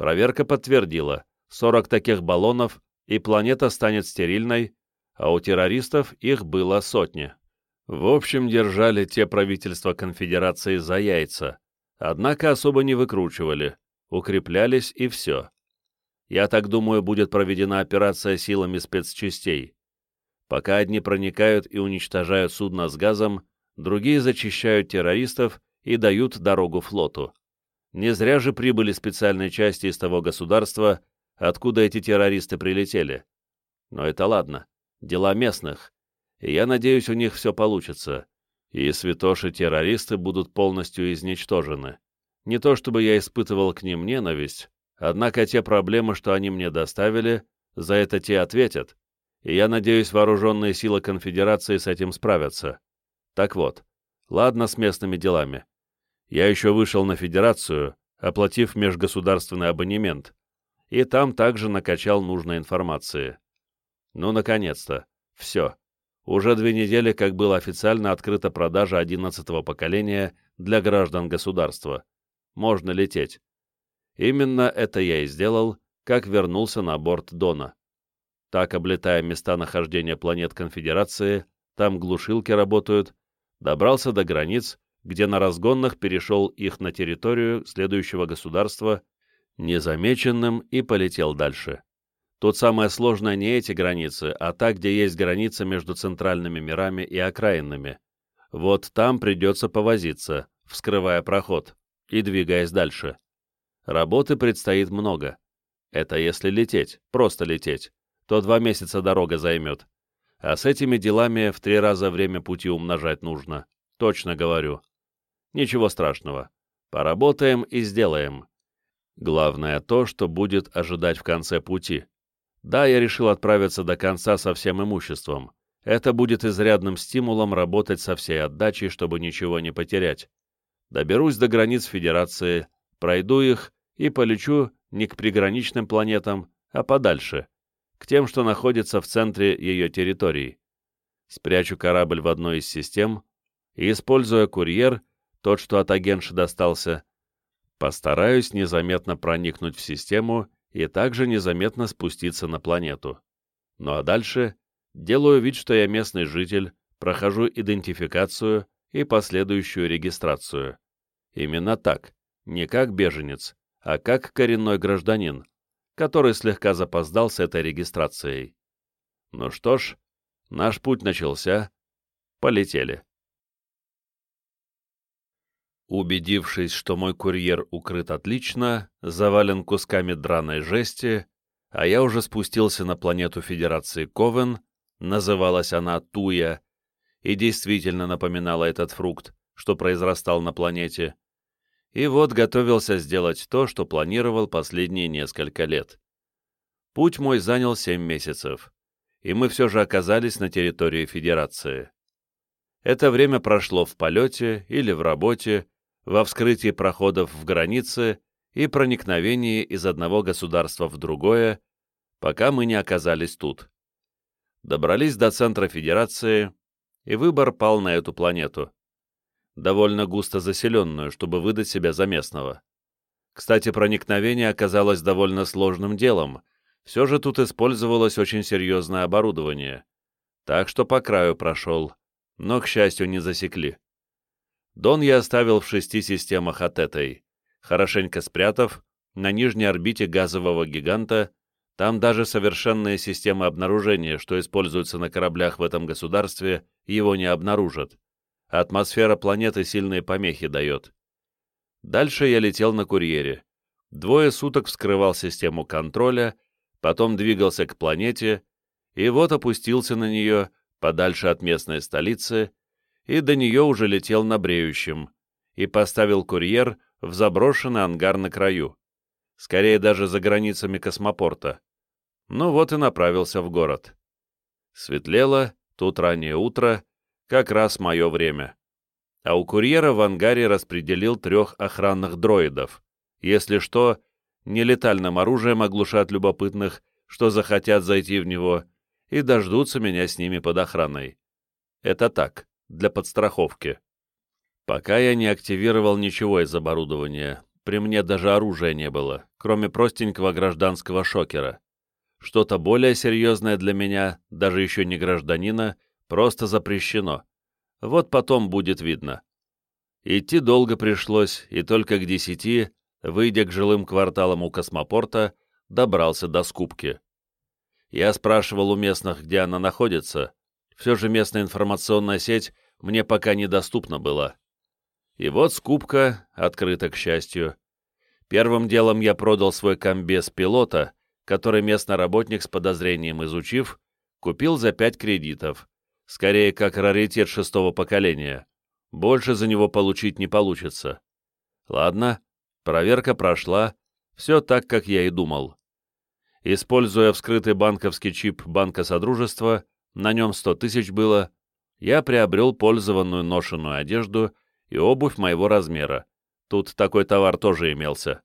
Проверка подтвердила, 40 таких баллонов, и планета станет стерильной, а у террористов их было сотни. В общем, держали те правительства конфедерации за яйца, однако особо не выкручивали, укреплялись и все. Я так думаю, будет проведена операция силами спецчастей. Пока одни проникают и уничтожают судно с газом, другие зачищают террористов и дают дорогу флоту. Не зря же прибыли специальные части из того государства, откуда эти террористы прилетели. Но это ладно, дела местных, и я надеюсь, у них все получится, и святоши-террористы будут полностью изничтожены. Не то чтобы я испытывал к ним ненависть, однако те проблемы, что они мне доставили, за это те ответят, и я надеюсь, вооруженные силы конфедерации с этим справятся. Так вот, ладно с местными делами. Я еще вышел на федерацию, оплатив межгосударственный абонемент, и там также накачал нужной информации. Ну, наконец-то. Все. Уже две недели, как была официально открыта продажа 11 поколения для граждан государства. Можно лететь. Именно это я и сделал, как вернулся на борт Дона. Так, облетая места нахождения планет Конфедерации, там глушилки работают, добрался до границ, где на разгонах перешел их на территорию следующего государства незамеченным и полетел дальше. Тут самое сложное не эти границы, а та, где есть граница между центральными мирами и окраинными. Вот там придется повозиться, вскрывая проход и двигаясь дальше. Работы предстоит много. Это если лететь, просто лететь, то два месяца дорога займет. А с этими делами в три раза время пути умножать нужно. Точно говорю. Ничего страшного. Поработаем и сделаем. Главное то, что будет ожидать в конце пути. Да, я решил отправиться до конца со всем имуществом. Это будет изрядным стимулом работать со всей отдачей, чтобы ничего не потерять. Доберусь до границ Федерации, пройду их и полечу не к приграничным планетам, а подальше, к тем, что находятся в центре ее территории. Спрячу корабль в одной из систем и, используя курьер, тот, что от агентши достался, постараюсь незаметно проникнуть в систему и также незаметно спуститься на планету. Ну а дальше делаю вид, что я местный житель, прохожу идентификацию и последующую регистрацию. Именно так, не как беженец, а как коренной гражданин, который слегка запоздал с этой регистрацией. Ну что ж, наш путь начался. Полетели. Убедившись, что мой курьер укрыт отлично, завален кусками драной жести, а я уже спустился на планету Федерации Ковен, называлась она Туя, и действительно напоминала этот фрукт, что произрастал на планете, и вот готовился сделать то, что планировал последние несколько лет. Путь мой занял семь месяцев, и мы все же оказались на территории Федерации. Это время прошло в полете или в работе, во вскрытии проходов в границе и проникновении из одного государства в другое, пока мы не оказались тут. Добрались до центра Федерации, и выбор пал на эту планету. Довольно густо заселенную, чтобы выдать себя за местного. Кстати, проникновение оказалось довольно сложным делом, все же тут использовалось очень серьезное оборудование. Так что по краю прошел, но, к счастью, не засекли. Дон я оставил в шести системах от этой, хорошенько спрятав на нижней орбите газового гиганта, там даже совершенные системы обнаружения, что используются на кораблях в этом государстве, его не обнаружат. Атмосфера планеты сильные помехи дает. Дальше я летел на курьере. Двое суток вскрывал систему контроля, потом двигался к планете, и вот опустился на нее, подальше от местной столицы, и до нее уже летел на бреющем, и поставил курьер в заброшенный ангар на краю, скорее даже за границами космопорта. Ну вот и направился в город. Светлело, тут раннее утро, как раз мое время. А у курьера в ангаре распределил трех охранных дроидов. Если что, нелетальным оружием оглушат любопытных, что захотят зайти в него, и дождутся меня с ними под охраной. Это так для подстраховки. Пока я не активировал ничего из оборудования, при мне даже оружия не было, кроме простенького гражданского шокера. Что-то более серьезное для меня, даже еще не гражданина, просто запрещено. Вот потом будет видно. Идти долго пришлось, и только к десяти, выйдя к жилым кварталам у космопорта, добрался до скупки. Я спрашивал у местных, где она находится. Все же местная информационная сеть мне пока недоступна была. И вот скупка открыта, к счастью. Первым делом я продал свой комбез пилота, который местный работник с подозрением изучив, купил за пять кредитов, скорее как раритет шестого поколения. Больше за него получить не получится. Ладно, проверка прошла, все так, как я и думал. Используя вскрытый банковский чип Банка Содружества, на нем 100 тысяч было, я приобрел пользованную ношеную одежду и обувь моего размера. Тут такой товар тоже имелся.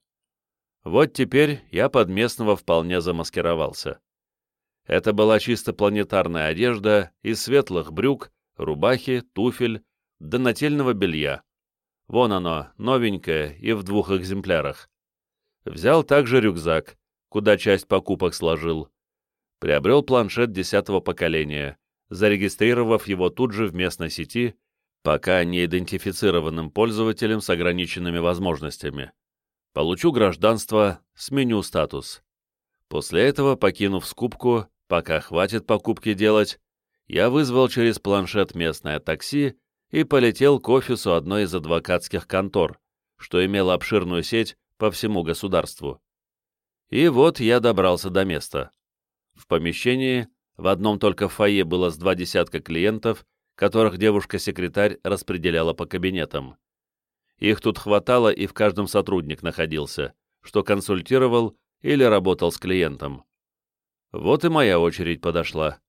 Вот теперь я под местного вполне замаскировался. Это была чисто планетарная одежда из светлых брюк, рубахи, туфель, да нательного белья. Вон оно, новенькое и в двух экземплярах. Взял также рюкзак, куда часть покупок сложил. Приобрел планшет десятого поколения, зарегистрировав его тут же в местной сети, пока не идентифицированным пользователем с ограниченными возможностями. Получу гражданство, сменю статус. После этого, покинув скупку, пока хватит покупки делать, я вызвал через планшет местное такси и полетел к офису одной из адвокатских контор, что имело обширную сеть по всему государству. И вот я добрался до места. В помещении, в одном только фойе было с два десятка клиентов, которых девушка-секретарь распределяла по кабинетам. Их тут хватало, и в каждом сотрудник находился, что консультировал или работал с клиентом. Вот и моя очередь подошла.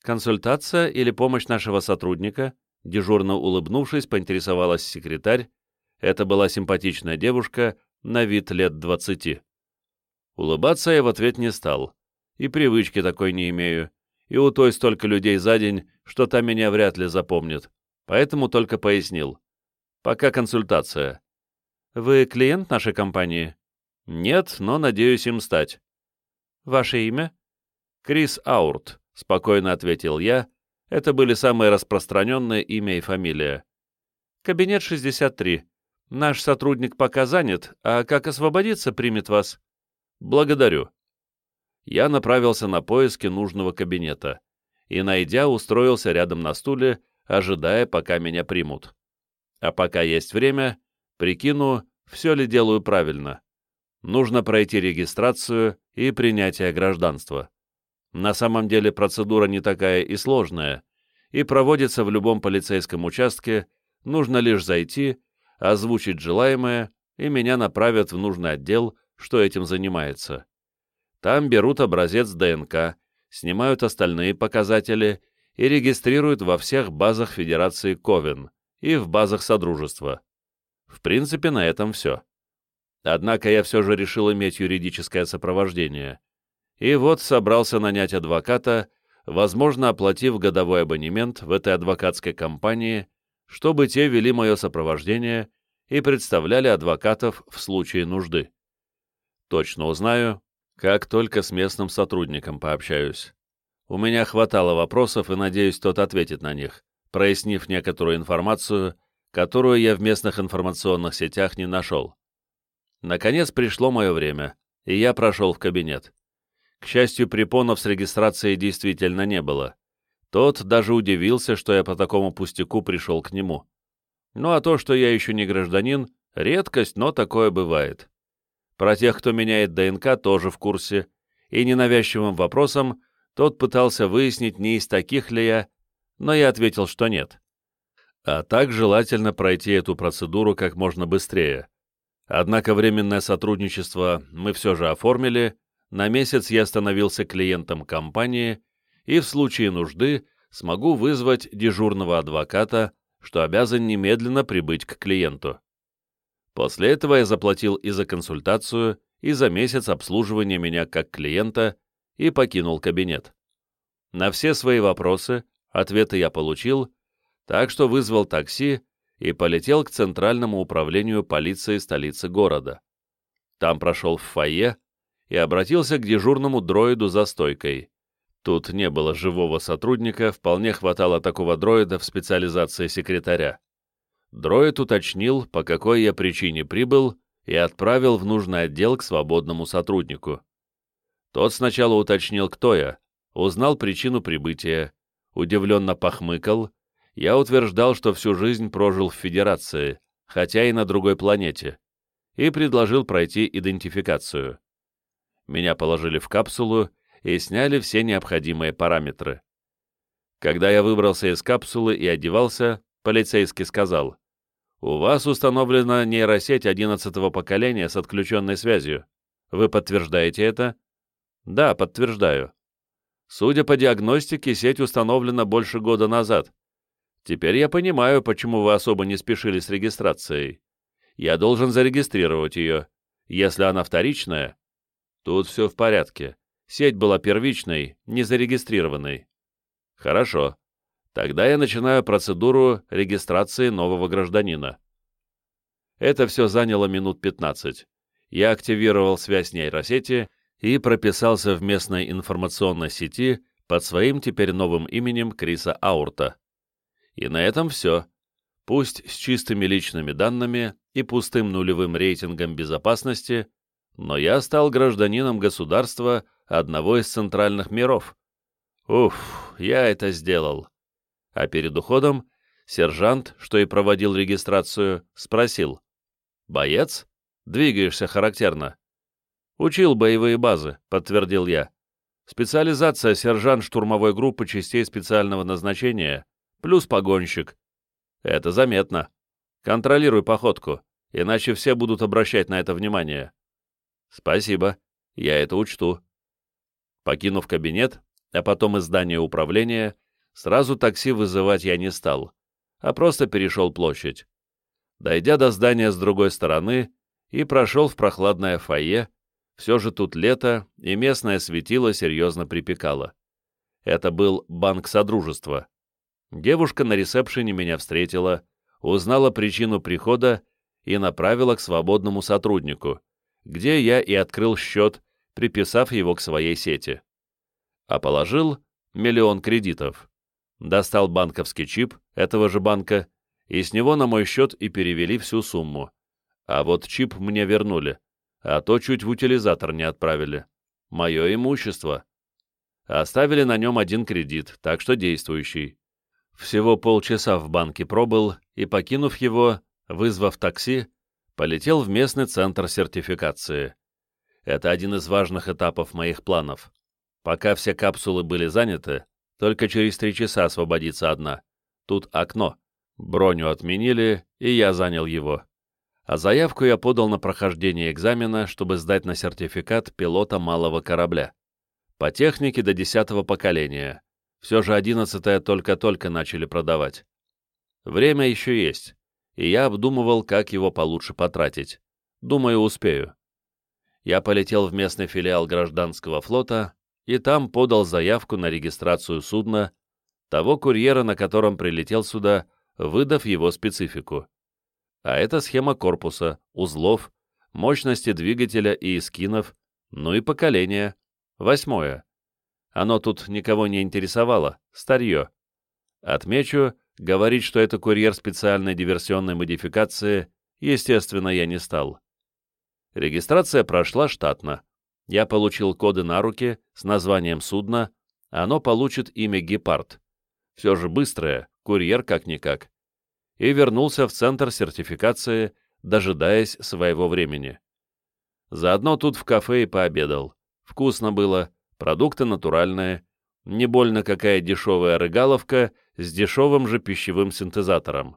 Консультация или помощь нашего сотрудника, дежурно улыбнувшись, поинтересовалась секретарь. Это была симпатичная девушка, на вид лет двадцати. Улыбаться я в ответ не стал. И привычки такой не имею. И у той столько людей за день, что та меня вряд ли запомнит. Поэтому только пояснил. Пока консультация. Вы клиент нашей компании? Нет, но надеюсь им стать. Ваше имя? Крис Аурт, спокойно ответил я. Это были самые распространенные имя и фамилия. Кабинет 63. Наш сотрудник пока занят, а как освободиться, примет вас. Благодарю. Я направился на поиски нужного кабинета и, найдя, устроился рядом на стуле, ожидая, пока меня примут. А пока есть время, прикину, все ли делаю правильно. Нужно пройти регистрацию и принятие гражданства. На самом деле процедура не такая и сложная, и проводится в любом полицейском участке, нужно лишь зайти, озвучить желаемое, и меня направят в нужный отдел, что этим занимается. Там берут образец ДНК, снимают остальные показатели и регистрируют во всех базах Федерации Ковен и в базах Содружества. В принципе, на этом все. Однако я все же решил иметь юридическое сопровождение. И вот собрался нанять адвоката, возможно, оплатив годовой абонемент в этой адвокатской компании, чтобы те вели мое сопровождение и представляли адвокатов в случае нужды. Точно узнаю, как только с местным сотрудником пообщаюсь. У меня хватало вопросов, и, надеюсь, тот ответит на них прояснив некоторую информацию, которую я в местных информационных сетях не нашел. Наконец пришло мое время, и я прошел в кабинет. К счастью, препонов с регистрацией действительно не было. Тот даже удивился, что я по такому пустяку пришел к нему. Ну а то, что я еще не гражданин, редкость, но такое бывает. Про тех, кто меняет ДНК, тоже в курсе, и ненавязчивым вопросом тот пытался выяснить, не из таких ли я, но я ответил, что нет. А так желательно пройти эту процедуру как можно быстрее. Однако временное сотрудничество мы все же оформили, на месяц я становился клиентом компании и в случае нужды смогу вызвать дежурного адвоката, что обязан немедленно прибыть к клиенту. После этого я заплатил и за консультацию, и за месяц обслуживания меня как клиента и покинул кабинет. На все свои вопросы Ответы я получил, так что вызвал такси и полетел к Центральному управлению полиции столицы города. Там прошел в фойе и обратился к дежурному дроиду за стойкой. Тут не было живого сотрудника, вполне хватало такого дроида в специализации секретаря. Дроид уточнил, по какой я причине прибыл, и отправил в нужный отдел к свободному сотруднику. Тот сначала уточнил, кто я, узнал причину прибытия, удивленно похмыкал, я утверждал, что всю жизнь прожил в Федерации, хотя и на другой планете, и предложил пройти идентификацию. Меня положили в капсулу и сняли все необходимые параметры. Когда я выбрался из капсулы и одевался, полицейский сказал, «У вас установлена нейросеть 11 поколения с отключенной связью. Вы подтверждаете это?» «Да, подтверждаю». «Судя по диагностике, сеть установлена больше года назад. Теперь я понимаю, почему вы особо не спешили с регистрацией. Я должен зарегистрировать ее. Если она вторичная, тут все в порядке. Сеть была первичной, не зарегистрированной. Хорошо. Тогда я начинаю процедуру регистрации нового гражданина. Это все заняло минут 15. Я активировал связь нейросети и прописался в местной информационной сети под своим теперь новым именем Криса Аурта. И на этом все. Пусть с чистыми личными данными и пустым нулевым рейтингом безопасности, но я стал гражданином государства одного из центральных миров. Уф, я это сделал. А перед уходом сержант, что и проводил регистрацию, спросил. «Боец? Двигаешься характерно». «Учил боевые базы», — подтвердил я. «Специализация сержант штурмовой группы частей специального назначения, плюс погонщик. Это заметно. Контролируй походку, иначе все будут обращать на это внимание». «Спасибо, я это учту». Покинув кабинет, а потом из здания управления, сразу такси вызывать я не стал, а просто перешел площадь. Дойдя до здания с другой стороны и прошел в прохладное фойе, все же тут лето, и местное светило серьезно припекало. Это был банк Содружества. Девушка на ресепшене меня встретила, узнала причину прихода и направила к свободному сотруднику, где я и открыл счет приписав его к своей сети. А положил миллион кредитов. Достал банковский чип этого же банка, и с него на мой счет и перевели всю сумму. А вот чип мне вернули, а то чуть в утилизатор не отправили. Мое имущество. Оставили на нем один кредит, так что действующий. Всего полчаса в банке пробыл, и, покинув его, вызвав такси, полетел в местный центр сертификации. Это один из важных этапов моих планов. Пока все капсулы были заняты, только через три часа освободится одна. Тут окно. Броню отменили, и я занял его. А заявку я подал на прохождение экзамена, чтобы сдать на сертификат пилота малого корабля. По технике до десятого поколения. Все же одиннадцатое только-только начали продавать. Время еще есть, и я обдумывал, как его получше потратить. Думаю, успею я полетел в местный филиал гражданского флота и там подал заявку на регистрацию судна, того курьера, на котором прилетел сюда, выдав его специфику. А это схема корпуса, узлов, мощности двигателя и эскинов, ну и поколение. Восьмое. Оно тут никого не интересовало, старье. Отмечу, говорить, что это курьер специальной диверсионной модификации, естественно, я не стал. Регистрация прошла штатно. Я получил коды на руки с названием судна, оно получит имя «Гепард». Все же быстрое, курьер как-никак. И вернулся в центр сертификации, дожидаясь своего времени. Заодно тут в кафе и пообедал. Вкусно было, продукты натуральные, не больно какая дешевая рыгаловка с дешевым же пищевым синтезатором.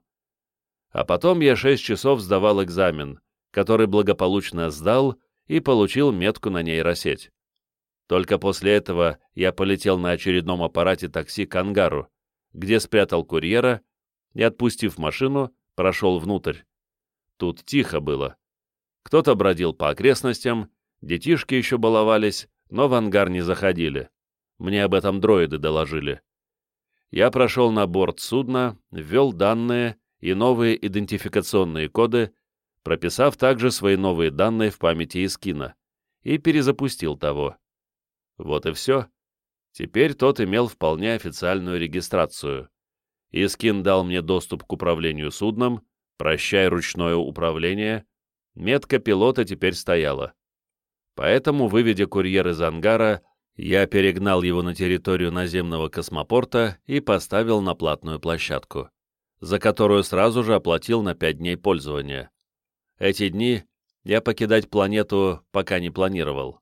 А потом я шесть часов сдавал экзамен, который благополучно сдал и получил метку на нейросеть. Только после этого я полетел на очередном аппарате такси к ангару, где спрятал курьера и, отпустив машину, прошел внутрь. Тут тихо было. Кто-то бродил по окрестностям, детишки еще баловались, но в ангар не заходили. Мне об этом дроиды доложили. Я прошел на борт судна, ввел данные и новые идентификационные коды, прописав также свои новые данные в памяти Искина, и перезапустил того. Вот и все. Теперь тот имел вполне официальную регистрацию. Искин дал мне доступ к управлению судном, прощай ручное управление, метка пилота теперь стояла. Поэтому, выведя курьер из ангара, я перегнал его на территорию наземного космопорта и поставил на платную площадку, за которую сразу же оплатил на пять дней пользования. Эти дни я покидать планету пока не планировал.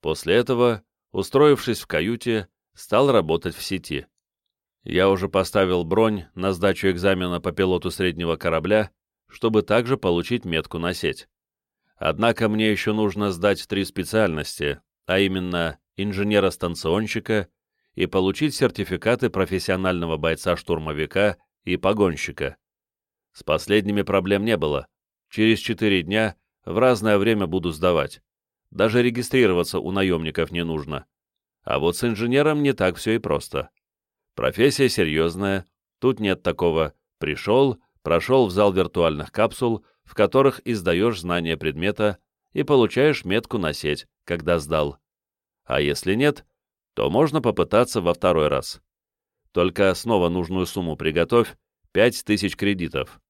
После этого, устроившись в каюте, стал работать в сети. Я уже поставил бронь на сдачу экзамена по пилоту среднего корабля, чтобы также получить метку на сеть. Однако мне еще нужно сдать три специальности, а именно инженера-станционщика и получить сертификаты профессионального бойца-штурмовика и погонщика. С последними проблем не было. Через четыре дня в разное время буду сдавать. Даже регистрироваться у наемников не нужно. А вот с инженером не так все и просто. Профессия серьезная, тут нет такого «пришел», прошел в зал виртуальных капсул, в которых издаешь знания предмета и получаешь метку на сеть, когда сдал. А если нет, то можно попытаться во второй раз. Только снова нужную сумму приготовь, 5000 кредитов.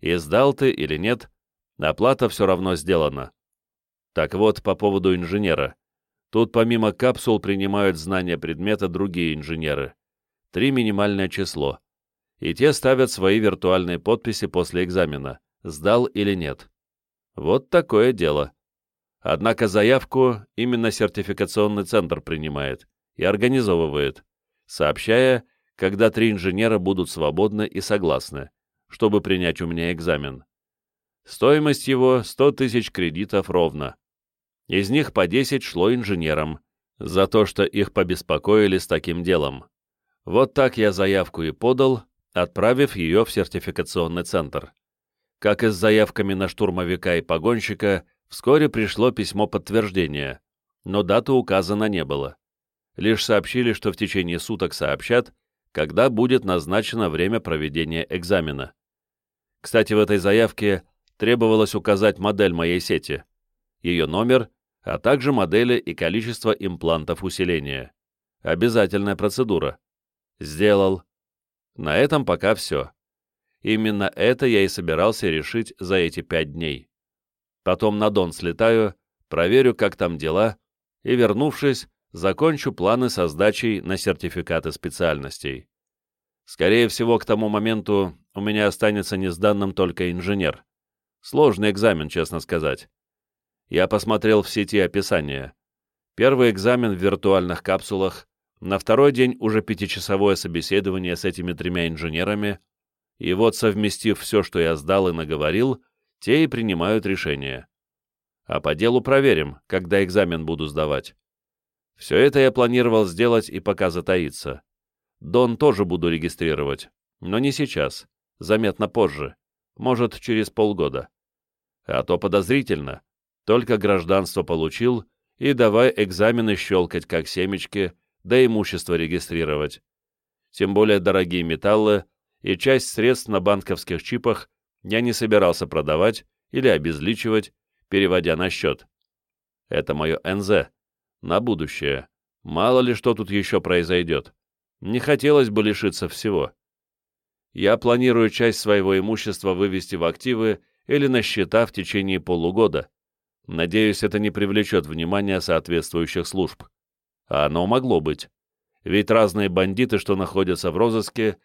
И сдал ты или нет, оплата все равно сделана. Так вот, по поводу инженера. Тут помимо капсул принимают знания предмета другие инженеры три минимальное число, и те ставят свои виртуальные подписи после экзамена, сдал или нет. Вот такое дело. Однако заявку именно сертификационный центр принимает и организовывает, сообщая, когда три инженера будут свободны и согласны, чтобы принять у меня экзамен. Стоимость его 100 тысяч кредитов ровно. Из них по 10 шло инженерам, за то, что их побеспокоили с таким делом. Вот так я заявку и подал, отправив ее в сертификационный центр. Как и с заявками на штурмовика и погонщика, вскоре пришло письмо подтверждения, но даты указано не было. Лишь сообщили, что в течение суток сообщат, когда будет назначено время проведения экзамена. Кстати, в этой заявке требовалось указать модель моей сети, ее номер, а также модели и количество имплантов усиления. Обязательная процедура. Сделал. На этом пока все. Именно это я и собирался решить за эти пять дней. Потом на Дон слетаю, проверю, как там дела, и, вернувшись, закончу планы со сдачей на сертификаты специальностей. Скорее всего, к тому моменту у меня останется несданным только инженер. Сложный экзамен, честно сказать. Я посмотрел в сети описание. Первый экзамен в виртуальных капсулах, на второй день уже пятичасовое собеседование с этими тремя инженерами, и вот, совместив все, что я сдал и наговорил, те и принимают решение. А по делу проверим, когда экзамен буду сдавать. Все это я планировал сделать и пока затаиться. Дон тоже буду регистрировать, но не сейчас, заметно позже, может, через полгода. А то подозрительно, только гражданство получил, и давай экзамены щелкать как семечки, да имущество регистрировать. Тем более дорогие металлы и часть средств на банковских чипах я не собирался продавать или обезличивать, переводя на счет. Это мое НЗ. На будущее. Мало ли что тут еще произойдет. Не хотелось бы лишиться всего. Я планирую часть своего имущества вывести в активы или на счета в течение полугода. Надеюсь, это не привлечет внимания соответствующих служб. А оно могло быть. Ведь разные бандиты, что находятся в розыске,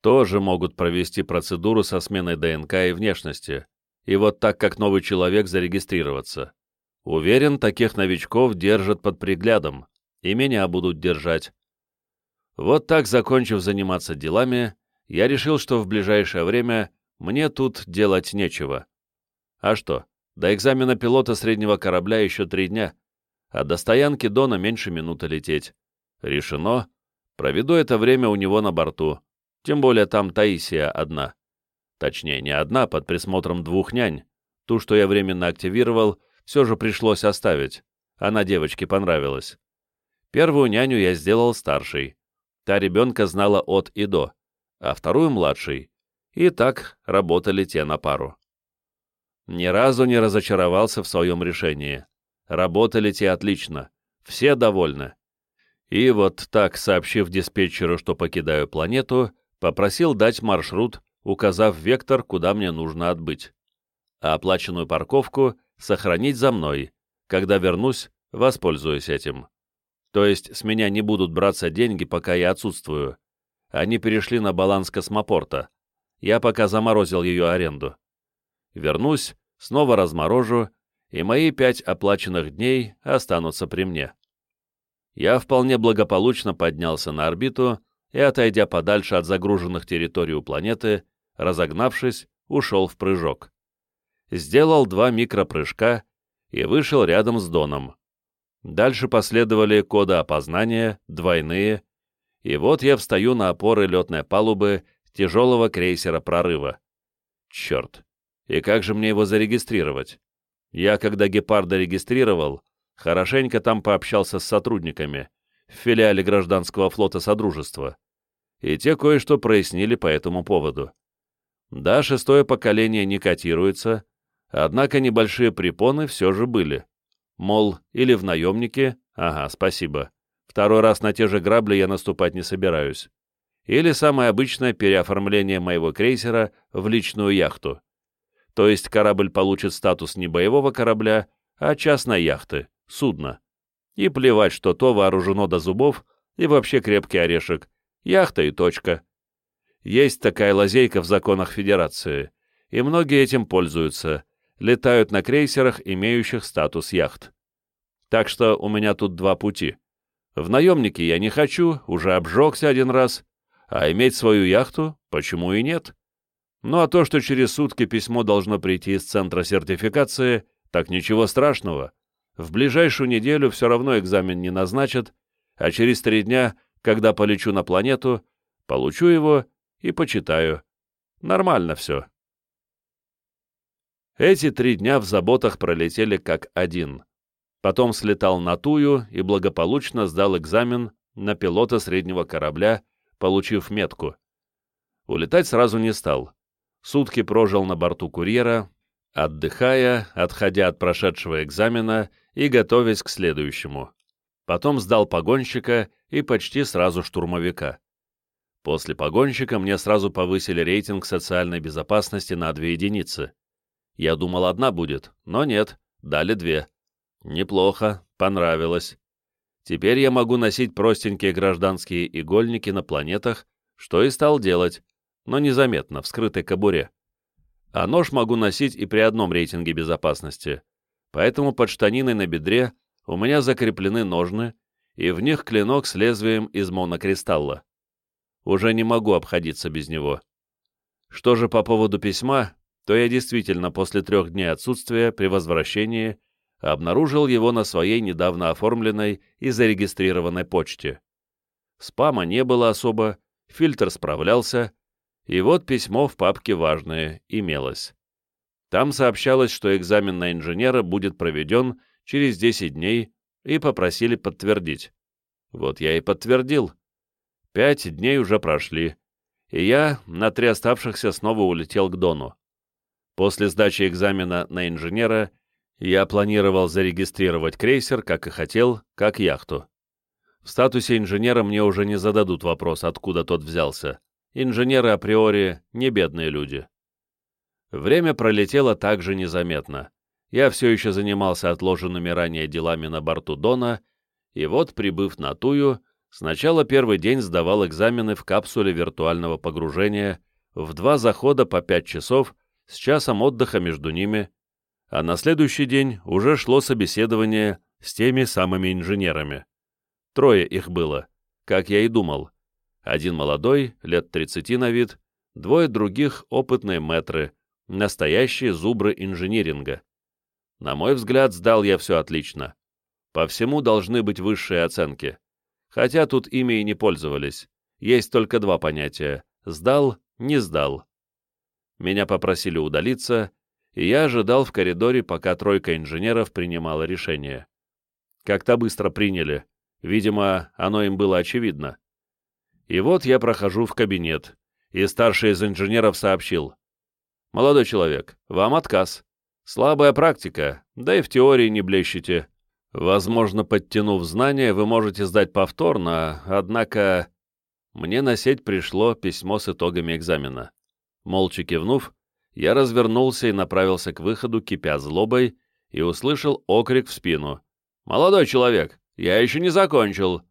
тоже могут провести процедуру со сменой ДНК и внешности, и вот так как новый человек зарегистрироваться. Уверен, таких новичков держат под приглядом, и меня будут держать. Вот так, закончив заниматься делами, я решил, что в ближайшее время мне тут делать нечего. А что, до экзамена пилота среднего корабля еще три дня а до стоянки Дона меньше минуты лететь. Решено. Проведу это время у него на борту. Тем более там Таисия одна. Точнее, не одна, под присмотром двух нянь. Ту, что я временно активировал, все же пришлось оставить. Она девочке понравилась. Первую няню я сделал старшей. Та ребенка знала от и до, а вторую — младшей. И так работали те на пару. Ни разу не разочаровался в своем решении. Работали те отлично. Все довольны. И вот так, сообщив диспетчеру, что покидаю планету, попросил дать маршрут, указав вектор, куда мне нужно отбыть. А оплаченную парковку сохранить за мной. Когда вернусь, воспользуюсь этим. То есть с меня не будут браться деньги, пока я отсутствую. Они перешли на баланс космопорта. Я пока заморозил ее аренду. Вернусь, снова разморожу, и мои пять оплаченных дней останутся при мне. Я вполне благополучно поднялся на орбиту и, отойдя подальше от загруженных территорий у планеты, разогнавшись, ушел в прыжок. Сделал два микропрыжка и вышел рядом с Доном. Дальше последовали коды опознания, двойные, и вот я встаю на опоры летной палубы тяжелого крейсера прорыва. Черт, и как же мне его зарегистрировать? Я, когда «Гепарда» регистрировал, хорошенько там пообщался с сотрудниками в филиале гражданского флота Содружества, и те кое-что прояснили по этому поводу. Да, шестое поколение не котируется, однако небольшие препоны все же были. Мол, или в наемнике, ага, спасибо. Второй раз на те же грабли я наступать не собираюсь. Или самое обычное переоформление моего крейсера в личную яхту. То есть корабль получит статус не боевого корабля, а частной яхты, судна. И плевать, что то вооружено до зубов и вообще крепкий орешек. Яхта и точка. Есть такая лазейка в законах Федерации, и многие этим пользуются, летают на крейсерах, имеющих статус яхт. Так что у меня тут два пути. В наемники я не хочу, уже обжегся один раз, а иметь свою яхту, почему и нет? Ну а то, что через сутки письмо должно прийти из центра сертификации, так ничего страшного. В ближайшую неделю все равно экзамен не назначат, а через три дня, когда полечу на планету, получу его и почитаю. Нормально все. Эти три дня в заботах пролетели как один. Потом слетал на Тую и благополучно сдал экзамен на пилота среднего корабля, получив метку. Улетать сразу не стал. Сутки прожил на борту курьера, отдыхая, отходя от прошедшего экзамена и готовясь к следующему. Потом сдал погонщика и почти сразу штурмовика. После погонщика мне сразу повысили рейтинг социальной безопасности на две единицы. Я думал, одна будет, но нет, дали две. Неплохо, понравилось. Теперь я могу носить простенькие гражданские игольники на планетах, что и стал делать, но незаметно, в скрытой кобуре. А нож могу носить и при одном рейтинге безопасности. Поэтому под штаниной на бедре у меня закреплены ножны, и в них клинок с лезвием из монокристалла. Уже не могу обходиться без него. Что же по поводу письма, то я действительно после трех дней отсутствия при возвращении обнаружил его на своей недавно оформленной и зарегистрированной почте. Спама не было особо, фильтр справлялся, и вот письмо в папке «Важное» имелось. Там сообщалось, что экзамен на инженера будет проведен через 10 дней, и попросили подтвердить. Вот я и подтвердил. Пять дней уже прошли, и я на три оставшихся снова улетел к Дону. После сдачи экзамена на инженера я планировал зарегистрировать крейсер, как и хотел, как яхту. В статусе инженера мне уже не зададут вопрос, откуда тот взялся. Инженеры априори не бедные люди. Время пролетело также незаметно. Я все еще занимался отложенными ранее делами на борту Дона, и вот, прибыв на Тую, сначала первый день сдавал экзамены в капсуле виртуального погружения в два захода по пять часов с часом отдыха между ними, а на следующий день уже шло собеседование с теми самыми инженерами. Трое их было, как я и думал. Один молодой, лет 30 на вид, двое других опытные мэтры, настоящие зубры инжиниринга. На мой взгляд, сдал я все отлично. По всему должны быть высшие оценки. Хотя тут ими и не пользовались. Есть только два понятия — сдал, не сдал. Меня попросили удалиться, и я ожидал в коридоре, пока тройка инженеров принимала решение. Как-то быстро приняли. Видимо, оно им было очевидно. И вот я прохожу в кабинет, и старший из инженеров сообщил. «Молодой человек, вам отказ. Слабая практика, да и в теории не блещете. Возможно, подтянув знания, вы можете сдать повторно, однако...» Мне на сеть пришло письмо с итогами экзамена. Молча кивнув, я развернулся и направился к выходу, кипя злобой, и услышал окрик в спину. «Молодой человек, я еще не закончил!»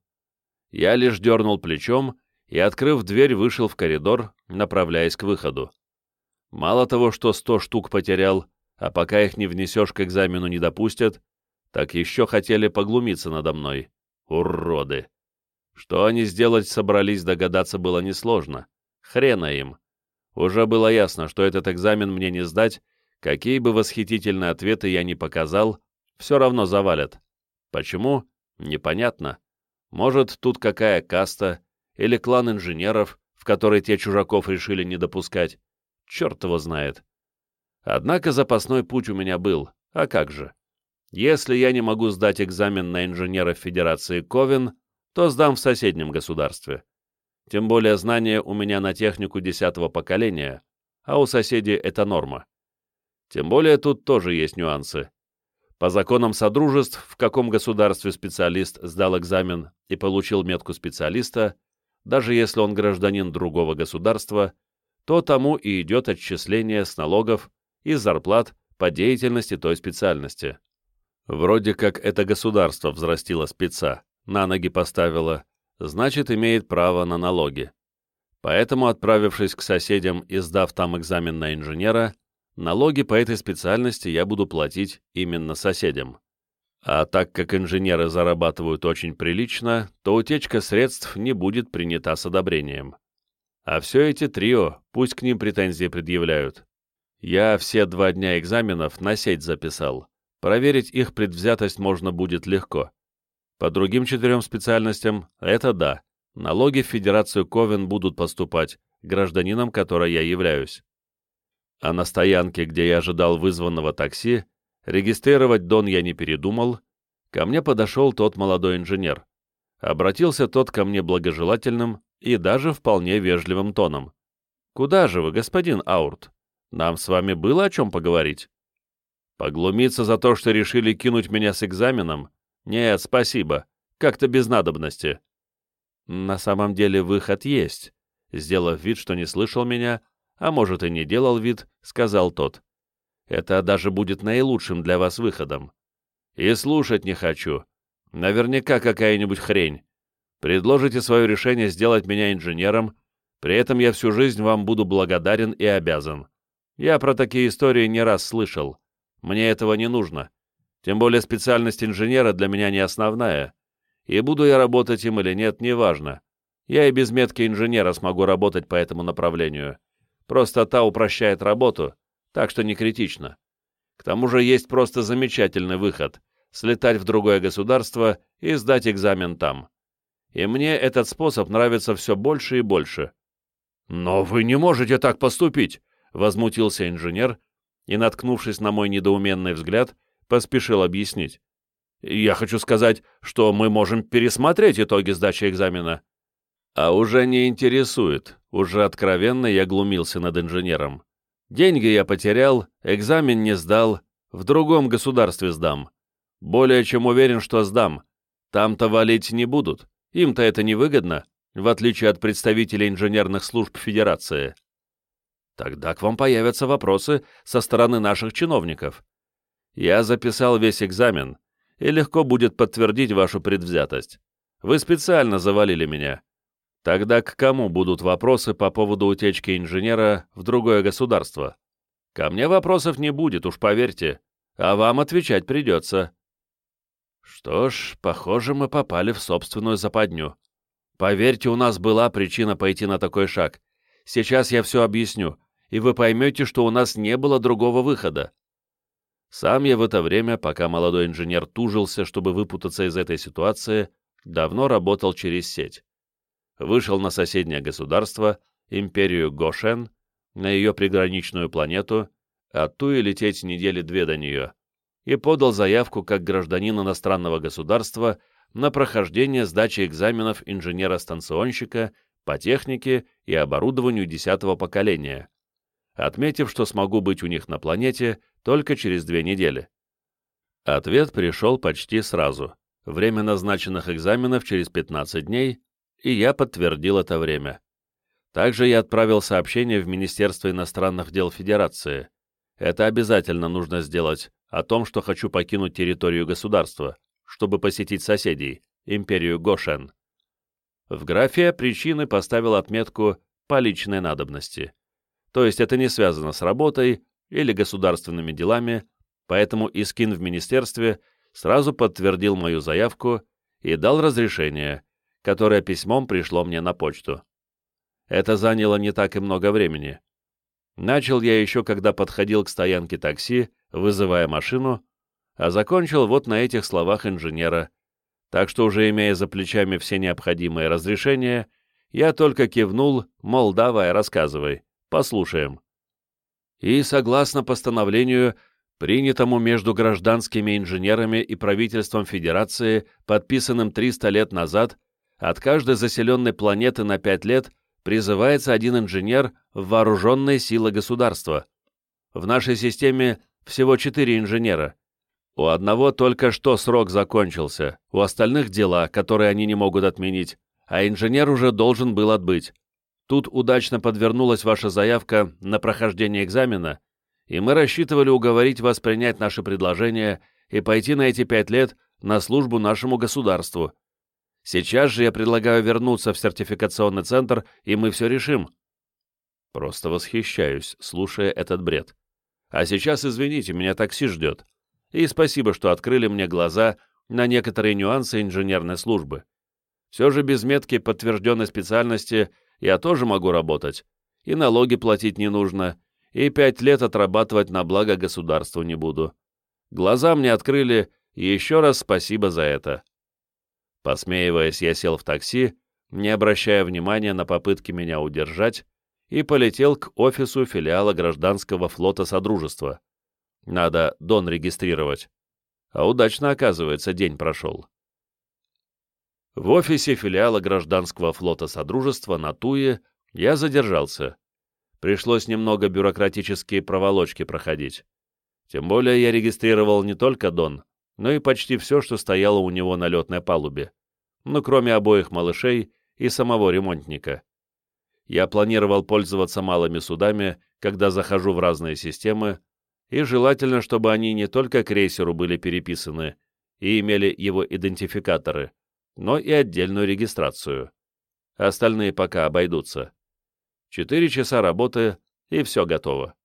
Я лишь дернул плечом и, открыв дверь, вышел в коридор, направляясь к выходу. Мало того, что сто штук потерял, а пока их не внесешь к экзамену не допустят, так еще хотели поглумиться надо мной. Уроды! Что они сделать собрались, догадаться было несложно. Хрена им. Уже было ясно, что этот экзамен мне не сдать, какие бы восхитительные ответы я ни показал, все равно завалят. Почему? Непонятно. Может, тут какая каста или клан инженеров, в который те чужаков решили не допускать. Черт его знает. Однако запасной путь у меня был. А как же? Если я не могу сдать экзамен на инженера Федерации Ковен, то сдам в соседнем государстве. Тем более знания у меня на технику десятого поколения, а у соседей это норма. Тем более тут тоже есть нюансы. По законам Содружеств, в каком государстве специалист сдал экзамен и получил метку специалиста, даже если он гражданин другого государства, то тому и идет отчисление с налогов и зарплат по деятельности той специальности. Вроде как это государство взрастило спеца, на ноги поставило, значит, имеет право на налоги. Поэтому, отправившись к соседям и сдав там экзамен на инженера, налоги по этой специальности я буду платить именно соседям. А так как инженеры зарабатывают очень прилично, то утечка средств не будет принята с одобрением. А все эти трио, пусть к ним претензии предъявляют. Я все два дня экзаменов на сеть записал. Проверить их предвзятость можно будет легко. По другим четырем специальностям это да, налоги в Федерацию Ковен будут поступать гражданином, которой я являюсь. А на стоянке, где я ожидал вызванного такси, регистрировать Дон я не передумал, ко мне подошел тот молодой инженер. Обратился тот ко мне благожелательным и даже вполне вежливым тоном. «Куда же вы, господин Аурт? Нам с вами было о чем поговорить?» «Поглумиться за то, что решили кинуть меня с экзаменом? Нет, спасибо. Как-то без надобности». «На самом деле выход есть», — сделав вид, что не слышал меня, а может и не делал вид, сказал тот. Это даже будет наилучшим для вас выходом. И слушать не хочу. Наверняка какая-нибудь хрень. Предложите свое решение сделать меня инженером, при этом я всю жизнь вам буду благодарен и обязан. Я про такие истории не раз слышал. Мне этого не нужно. Тем более специальность инженера для меня не основная. И буду я работать им или нет, неважно. Я и без метки инженера смогу работать по этому направлению. Просто та упрощает работу, так что не критично. К тому же есть просто замечательный выход — слетать в другое государство и сдать экзамен там. И мне этот способ нравится все больше и больше. «Но вы не можете так поступить!» — возмутился инженер и, наткнувшись на мой недоуменный взгляд, поспешил объяснить. «Я хочу сказать, что мы можем пересмотреть итоги сдачи экзамена». А уже не интересует. Уже откровенно я глумился над инженером. Деньги я потерял, экзамен не сдал, в другом государстве сдам. Более чем уверен, что сдам. Там-то валить не будут. Им-то это невыгодно, в отличие от представителей инженерных служб Федерации. Тогда к вам появятся вопросы со стороны наших чиновников. Я записал весь экзамен, и легко будет подтвердить вашу предвзятость. Вы специально завалили меня. Тогда к кому будут вопросы по поводу утечки инженера в другое государство? Ко мне вопросов не будет, уж поверьте, а вам отвечать придется. Что ж, похоже, мы попали в собственную западню. Поверьте, у нас была причина пойти на такой шаг. Сейчас я все объясню, и вы поймете, что у нас не было другого выхода. Сам я в это время, пока молодой инженер тужился, чтобы выпутаться из этой ситуации, давно работал через сеть. Вышел на соседнее государство, империю Гошен, на ее приграничную планету, оттуда лететь недели две до нее, и подал заявку как гражданин иностранного государства на прохождение сдачи экзаменов инженера-станционщика по технике и оборудованию десятого поколения, отметив, что смогу быть у них на планете только через две недели. Ответ пришел почти сразу. Время назначенных экзаменов через 15 дней, и я подтвердил это время. Также я отправил сообщение в Министерство иностранных дел Федерации. Это обязательно нужно сделать, о том, что хочу покинуть территорию государства, чтобы посетить соседей, империю Гошен. В графе причины поставил отметку «по личной надобности». То есть это не связано с работой или государственными делами, поэтому Искин в министерстве сразу подтвердил мою заявку и дал разрешение, которое письмом пришло мне на почту. Это заняло не так и много времени. Начал я еще, когда подходил к стоянке такси, вызывая машину, а закончил вот на этих словах инженера. Так что уже имея за плечами все необходимые разрешения, я только кивнул, мол, давай, рассказывай, послушаем. И согласно постановлению, принятому между гражданскими инженерами и правительством Федерации, подписанным 300 лет назад, от каждой заселенной планеты на 5 лет призывается один инженер в вооруженные силы государства. В нашей системе всего четыре инженера. У одного только что срок закончился, у остальных дела, которые они не могут отменить, а инженер уже должен был отбыть. Тут удачно подвернулась ваша заявка на прохождение экзамена, и мы рассчитывали уговорить вас принять наше предложение и пойти на эти пять лет на службу нашему государству. Сейчас же я предлагаю вернуться в сертификационный центр, и мы все решим. Просто восхищаюсь, слушая этот бред. А сейчас, извините, меня такси ждет. И спасибо, что открыли мне глаза на некоторые нюансы инженерной службы. Все же без метки подтвержденной специальности я тоже могу работать. И налоги платить не нужно, и пять лет отрабатывать на благо государству не буду. Глаза мне открыли, и еще раз спасибо за это. Посмеиваясь, я сел в такси, не обращая внимания на попытки меня удержать, и полетел к офису филиала гражданского флота Содружества. Надо Дон регистрировать. А удачно, оказывается, день прошел. В офисе филиала гражданского флота Содружества на Туе я задержался. Пришлось немного бюрократические проволочки проходить. Тем более я регистрировал не только Дон, но и почти все, что стояло у него на летной палубе. Ну, кроме обоих малышей и самого ремонтника. Я планировал пользоваться малыми судами, когда захожу в разные системы, и желательно, чтобы они не только крейсеру были переписаны и имели его идентификаторы, но и отдельную регистрацию. Остальные пока обойдутся. Четыре часа работы, и все готово.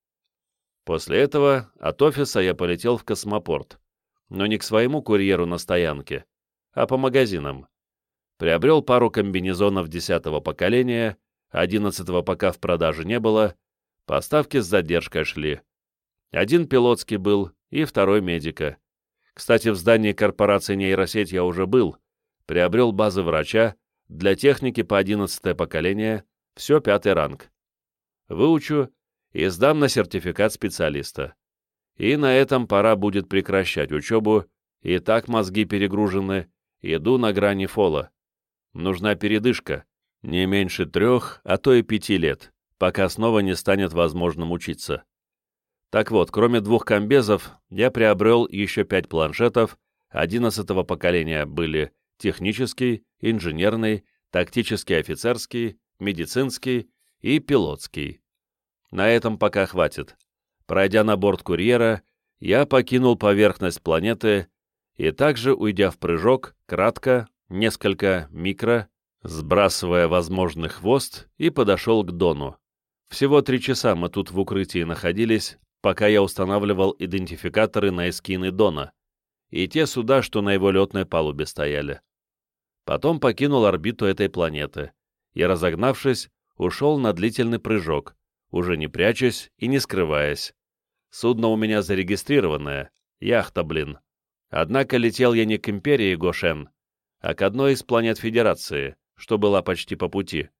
После этого от офиса я полетел в космопорт, но не к своему курьеру на стоянке, а по магазинам. Приобрел пару комбинезонов десятого поколения Одиннадцатого пока в продаже не было, поставки с задержкой шли. Один пилотский был и второй медика. Кстати, в здании корпорации нейросеть я уже был, приобрел базы врача, для техники по одиннадцатое поколение, все пятый ранг. Выучу и сдам на сертификат специалиста. И на этом пора будет прекращать учебу, и так мозги перегружены, иду на грани фола. Нужна передышка, не меньше трех, а то и пяти лет, пока снова не станет возможным учиться. Так вот, кроме двух комбезов, я приобрел еще пять планшетов, одиннадцатого поколения были технический, инженерный, тактический офицерский, медицинский и пилотский. На этом пока хватит. Пройдя на борт курьера, я покинул поверхность планеты и также, уйдя в прыжок, кратко, несколько микро, сбрасывая возможный хвост, и подошел к Дону. Всего три часа мы тут в укрытии находились, пока я устанавливал идентификаторы на эскины Дона и те суда, что на его летной палубе стояли. Потом покинул орбиту этой планеты и, разогнавшись, ушел на длительный прыжок, уже не прячась и не скрываясь. Судно у меня зарегистрированное, яхта, блин. Однако летел я не к империи Гошен, а к одной из планет Федерации, что была почти по пути.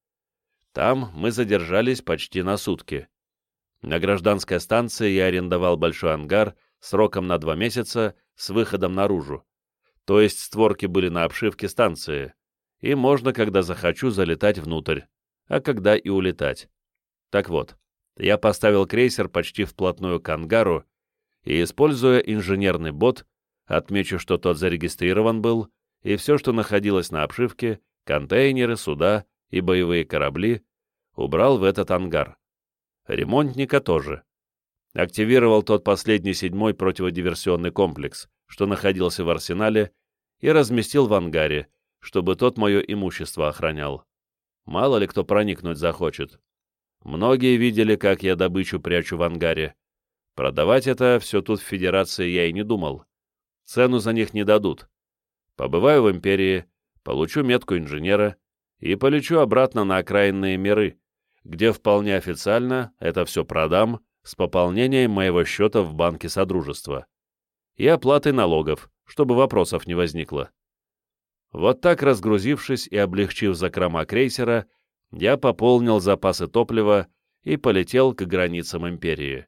Там мы задержались почти на сутки. На гражданской станции я арендовал большой ангар сроком на два месяца с выходом наружу. То есть створки были на обшивке станции, и можно, когда захочу, залетать внутрь. а когда и улетать. Так вот, я поставил крейсер почти вплотную к ангару и, используя инженерный бот, отмечу, что тот зарегистрирован был, и все, что находилось на обшивке, контейнеры, суда и боевые корабли, убрал в этот ангар. Ремонтника тоже. Активировал тот последний седьмой противодиверсионный комплекс, что находился в арсенале, и разместил в ангаре, чтобы тот мое имущество охранял. Мало ли кто проникнуть захочет. Многие видели, как я добычу прячу в ангаре. Продавать это все тут в Федерации я и не думал. Цену за них не дадут. Побываю в Империи, получу метку инженера и полечу обратно на окраинные миры, где вполне официально это все продам с пополнением моего счета в банке Содружества и оплатой налогов, чтобы вопросов не возникло. Вот так, разгрузившись и облегчив закрома крейсера, я пополнил запасы топлива и полетел к границам Империи.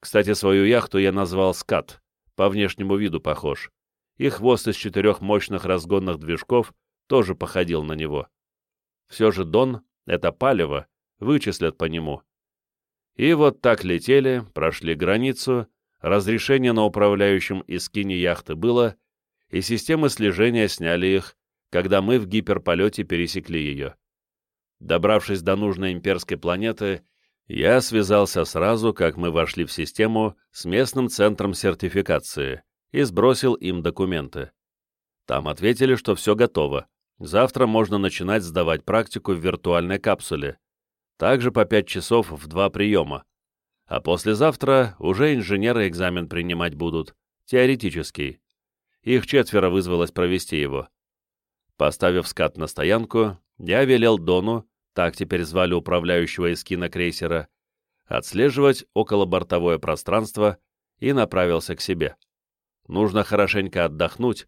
Кстати, свою яхту я назвал «Скат», по внешнему виду похож, и хвост из четырех мощных разгонных движков тоже походил на него. Все же Дон — это палево, вычислят по нему. И вот так летели, прошли границу, разрешение на управляющем Искине яхты было, и системы слежения сняли их, когда мы в гиперполете пересекли ее. Добравшись до нужной имперской планеты, я связался сразу, как мы вошли в систему, с местным центром сертификации и сбросил им документы. Там ответили, что все готово. Завтра можно начинать сдавать практику в виртуальной капсуле. Также по 5 часов в два приема. А послезавтра уже инженеры экзамен принимать будут, теоретический. Их четверо вызвалось провести его. Поставив скат на стоянку, я велел Дону, так теперь звали управляющего эскина крейсера, отслеживать околобортовое пространство и направился к себе. Нужно хорошенько отдохнуть.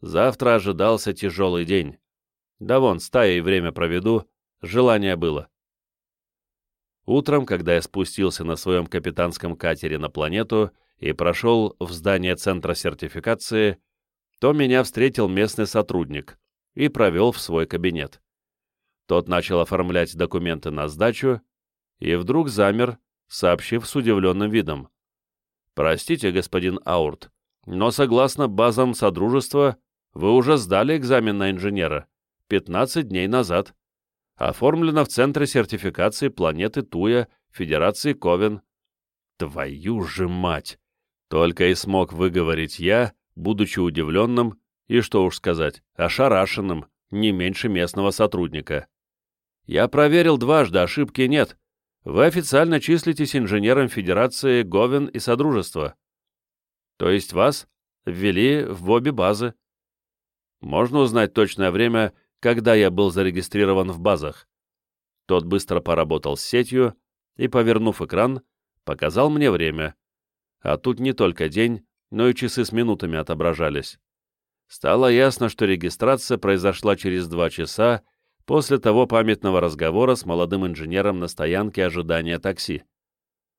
Завтра ожидался тяжелый день. Да вон, стаей время проведу, желание было. Утром, когда я спустился на своем капитанском катере на планету и прошел в здание центра сертификации, то меня встретил местный сотрудник и провел в свой кабинет. Тот начал оформлять документы на сдачу и вдруг замер, сообщив с удивленным видом. «Простите, господин Аурт, но согласно базам Содружества вы уже сдали экзамен на инженера 15 дней назад» оформлено в Центре сертификации планеты Туя Федерации Ковен. Твою же мать! Только и смог выговорить я, будучи удивленным и, что уж сказать, ошарашенным, не меньше местного сотрудника. Я проверил дважды, ошибки нет. Вы официально числитесь инженером Федерации Говен и Содружества. То есть вас ввели в обе базы. Можно узнать точное время, когда я был зарегистрирован в базах. Тот быстро поработал с сетью и, повернув экран, показал мне время. А тут не только день, но и часы с минутами отображались. Стало ясно, что регистрация произошла через два часа после того памятного разговора с молодым инженером на стоянке ожидания такси.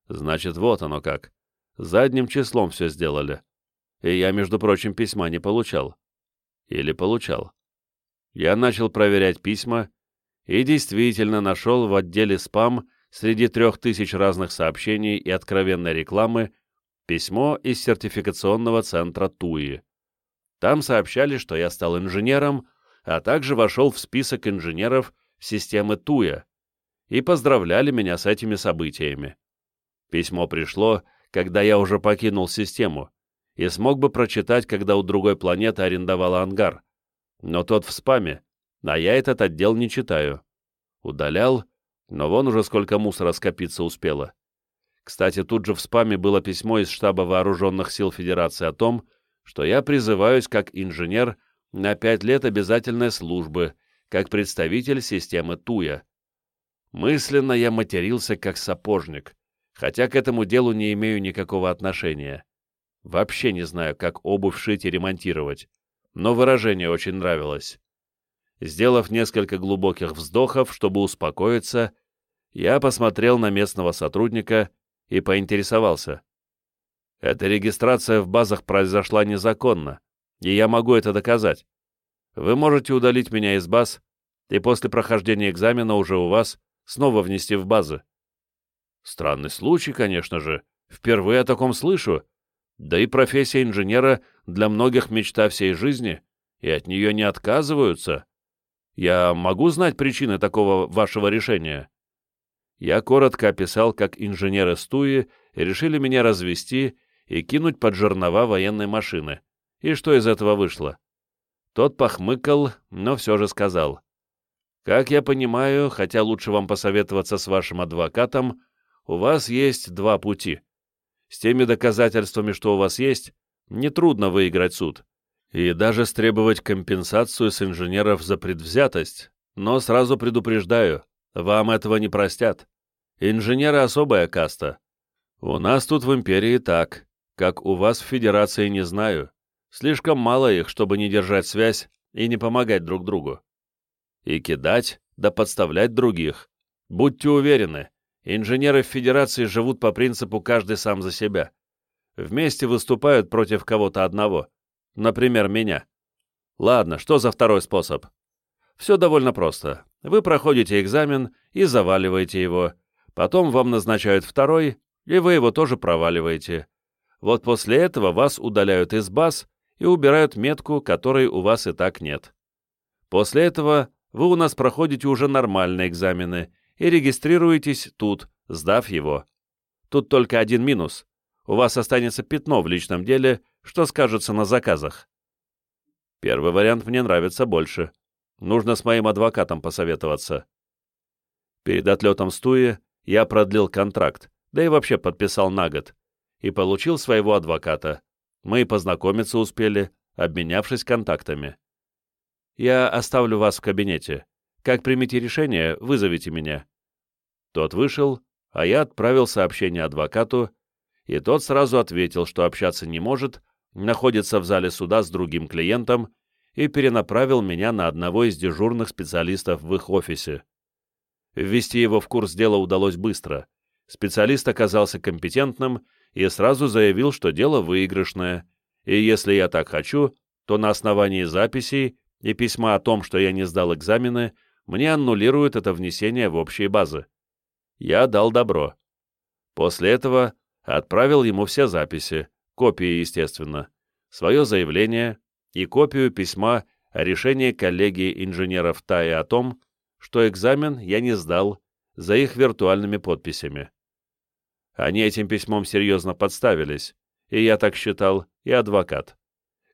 Значит, вот оно как. Задним числом все сделали. И я, между прочим, письма не получал. Или получал. Я начал проверять письма и действительно нашел в отделе «Спам» среди трех тысяч разных сообщений и откровенной рекламы письмо из сертификационного центра ТУИ. Там сообщали, что я стал инженером, а также вошел в список инженеров системы ТУЯ и поздравляли меня с этими событиями. Письмо пришло, когда я уже покинул систему и смог бы прочитать, когда у другой планеты арендовала ангар, но тот в спаме, а я этот отдел не читаю. Удалял, но вон уже сколько мусора скопиться успело. Кстати, тут же в спаме было письмо из штаба Вооруженных сил Федерации о том, что я призываюсь как инженер на пять лет обязательной службы, как представитель системы ТУЯ. Мысленно я матерился как сапожник, хотя к этому делу не имею никакого отношения. Вообще не знаю, как обувь шить и ремонтировать но выражение очень нравилось. Сделав несколько глубоких вздохов, чтобы успокоиться, я посмотрел на местного сотрудника и поинтересовался. Эта регистрация в базах произошла незаконно, и я могу это доказать. Вы можете удалить меня из баз, и после прохождения экзамена уже у вас снова внести в базы. Странный случай, конечно же. Впервые о таком слышу. Да и профессия инженера для многих мечта всей жизни, и от нее не отказываются. Я могу знать причины такого вашего решения? Я коротко описал, как инженеры Стуи решили меня развести и кинуть под жернова военной машины. И что из этого вышло? Тот похмыкал, но все же сказал. «Как я понимаю, хотя лучше вам посоветоваться с вашим адвокатом, у вас есть два пути. С теми доказательствами, что у вас есть, нетрудно выиграть суд. И даже стребовать компенсацию с инженеров за предвзятость. Но сразу предупреждаю, вам этого не простят. Инженеры — особая каста. У нас тут в империи так, как у вас в Федерации не знаю. Слишком мало их, чтобы не держать связь и не помогать друг другу. И кидать, да подставлять других. Будьте уверены, инженеры в Федерации живут по принципу «каждый сам за себя». Вместе выступают против кого-то одного, например, меня. Ладно, что за второй способ? Все довольно просто. Вы проходите экзамен и заваливаете его. Потом вам назначают второй, и вы его тоже проваливаете. Вот после этого вас удаляют из баз и убирают метку, которой у вас и так нет. После этого вы у нас проходите уже нормальные экзамены и регистрируетесь тут, сдав его. Тут только один минус. У вас останется пятно в личном деле, что скажется на заказах. Первый вариант мне нравится больше. Нужно с моим адвокатом посоветоваться. Перед отлетом Стуи я продлил контракт, да и вообще подписал на год, и получил своего адвоката, мы и познакомиться успели, обменявшись контактами. Я оставлю вас в кабинете. Как примите решение, вызовите меня». Тот вышел, а я отправил сообщение адвокату, и тот сразу ответил, что общаться не может, находится в зале суда с другим клиентом, и перенаправил меня на одного из дежурных специалистов в их офисе. Ввести его в курс дела удалось быстро. Специалист оказался компетентным и сразу заявил, что дело выигрышное, и если я так хочу, то на основании записей и письма о том, что я не сдал экзамены, мне аннулируют это внесение в общие базы. Я дал добро. После этого отправил ему все записи, копии, естественно, свое заявление и копию письма о решении коллегии инженеров ТАИ о том, что экзамен я не сдал за их виртуальными подписями. Они этим письмом серьезно подставились, и я так считал, и адвокат.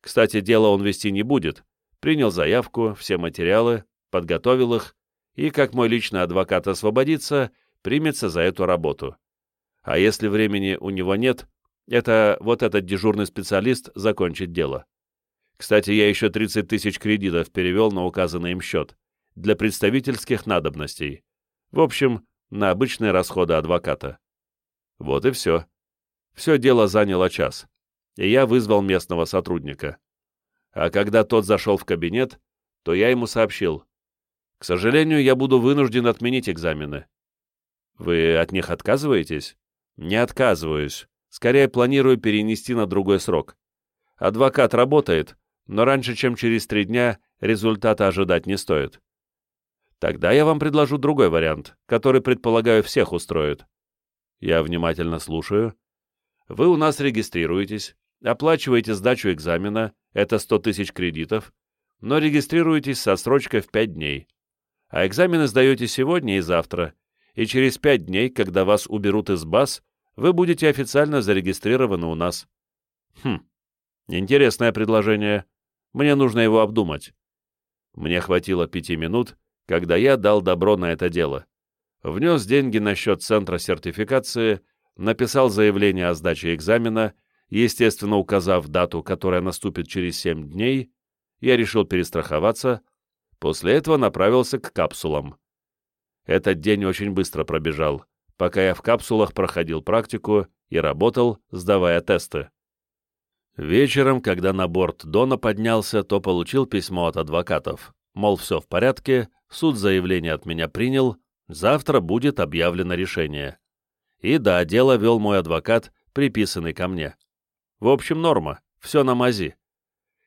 Кстати, дело он вести не будет. Принял заявку, все материалы, подготовил их, и, как мой личный адвокат освободится, примется за эту работу. А если времени у него нет, это вот этот дежурный специалист закончит дело. Кстати, я еще 30 тысяч кредитов перевел на указанный им счет для представительских надобностей. В общем, на обычные расходы адвоката. Вот и все. Все дело заняло час, и я вызвал местного сотрудника. А когда тот зашел в кабинет, то я ему сообщил. К сожалению, я буду вынужден отменить экзамены. Вы от них отказываетесь? Не отказываюсь. Скорее планирую перенести на другой срок. Адвокат работает, но раньше, чем через три дня, результата ожидать не стоит. Тогда я вам предложу другой вариант, который, предполагаю, всех устроит. Я внимательно слушаю. Вы у нас регистрируетесь, оплачиваете сдачу экзамена, это 100 тысяч кредитов, но регистрируетесь со срочкой в 5 дней. А экзамены сдаете сегодня и завтра, и через 5 дней, когда вас уберут из баз, вы будете официально зарегистрированы у нас. Хм, интересное предложение. Мне нужно его обдумать. Мне хватило пяти минут, когда я дал добро на это дело внес деньги на счет центра сертификации, написал заявление о сдаче экзамена, естественно, указав дату, которая наступит через 7 дней, я решил перестраховаться, после этого направился к капсулам. Этот день очень быстро пробежал, пока я в капсулах проходил практику и работал, сдавая тесты. Вечером, когда на борт Дона поднялся, то получил письмо от адвокатов, мол, все в порядке, суд заявление от меня принял, Завтра будет объявлено решение. И да, дело вел мой адвокат, приписанный ко мне. В общем, норма, все на мази.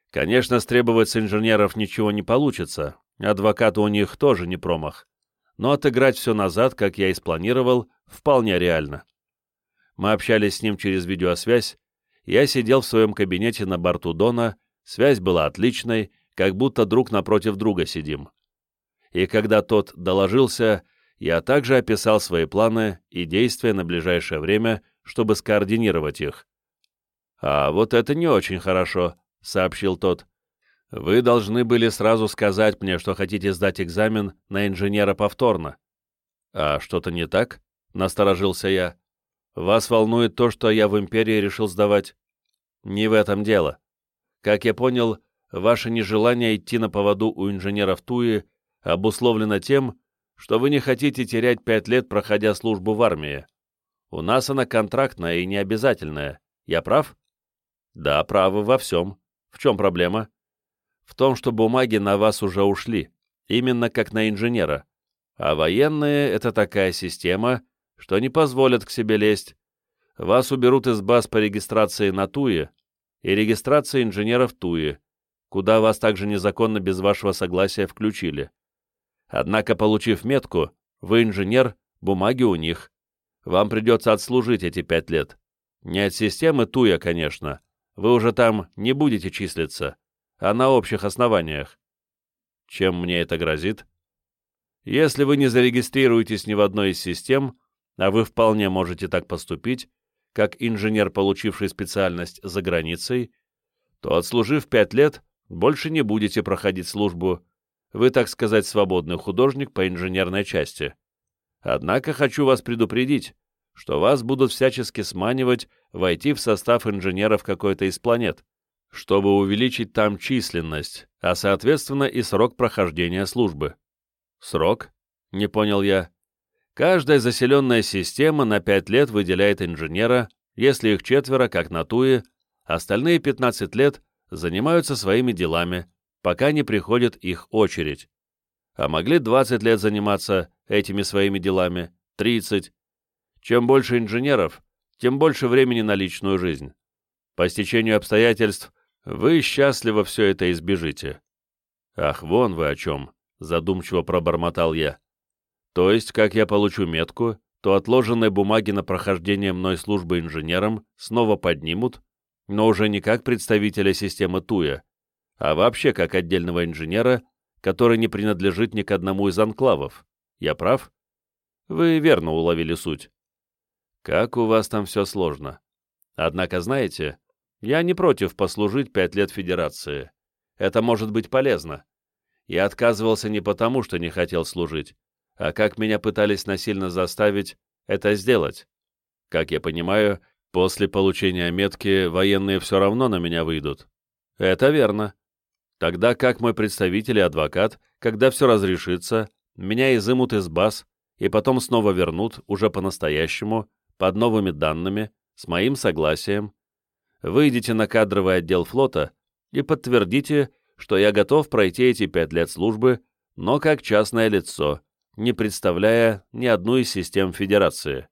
Конечно, стребовать с инженеров ничего не получится, адвокаты у них тоже не промах. но отыграть все назад, как я и спланировал, вполне реально. Мы общались с ним через видеосвязь, я сидел в своем кабинете на борту Дона, связь была отличной, как будто друг напротив друга сидим. И когда тот доложился, я также описал свои планы и действия на ближайшее время, чтобы скоординировать их. «А вот это не очень хорошо», — сообщил тот. «Вы должны были сразу сказать мне, что хотите сдать экзамен на инженера повторно». «А что-то не так?» — насторожился я. «Вас волнует то, что я в Империи решил сдавать?» «Не в этом дело. Как я понял, ваше нежелание идти на поводу у инженеров Туи обусловлено тем, что вы не хотите терять пять лет, проходя службу в армии. У нас она контрактная и необязательная. Я прав? Да, правы во всем. В чем проблема? В том, что бумаги на вас уже ушли, именно как на инженера. А военные — это такая система, что не позволят к себе лезть. Вас уберут из баз по регистрации на ТУИ и регистрации инженеров ТУИ, куда вас также незаконно без вашего согласия включили. Однако, получив метку, вы инженер, бумаги у них. Вам придется отслужить эти пять лет. Не от системы ТУЯ, конечно. Вы уже там не будете числиться, а на общих основаниях. Чем мне это грозит? Если вы не зарегистрируетесь ни в одной из систем, а вы вполне можете так поступить, как инженер, получивший специальность за границей, то, отслужив пять лет, больше не будете проходить службу. Вы, так сказать, свободный художник по инженерной части. Однако хочу вас предупредить, что вас будут всячески сманивать войти в состав инженеров какой-то из планет, чтобы увеличить там численность, а соответственно и срок прохождения службы. Срок? Не понял я. Каждая заселенная система на 5 лет выделяет инженера, если их четверо, как на Туе, остальные 15 лет занимаются своими делами, пока не приходит их очередь. А могли 20 лет заниматься этими своими делами, 30. Чем больше инженеров, тем больше времени на личную жизнь. По стечению обстоятельств вы счастливо все это избежите. Ах, вон вы о чем, задумчиво пробормотал я. То есть, как я получу метку, то отложенные бумаги на прохождение мной службы инженером снова поднимут, но уже не как представителя системы ТУЯ, а вообще как отдельного инженера, который не принадлежит ни к одному из анклавов. Я прав? Вы верно уловили суть. Как у вас там все сложно. Однако, знаете, я не против послужить пять лет Федерации. Это может быть полезно. Я отказывался не потому, что не хотел служить, а как меня пытались насильно заставить это сделать. Как я понимаю, после получения метки военные все равно на меня выйдут. Это верно. Тогда как мой представитель и адвокат, когда все разрешится, меня изымут из баз и потом снова вернут, уже по-настоящему, под новыми данными, с моим согласием. Выйдите на кадровый отдел флота и подтвердите, что я готов пройти эти пять лет службы, но как частное лицо, не представляя ни одну из систем Федерации.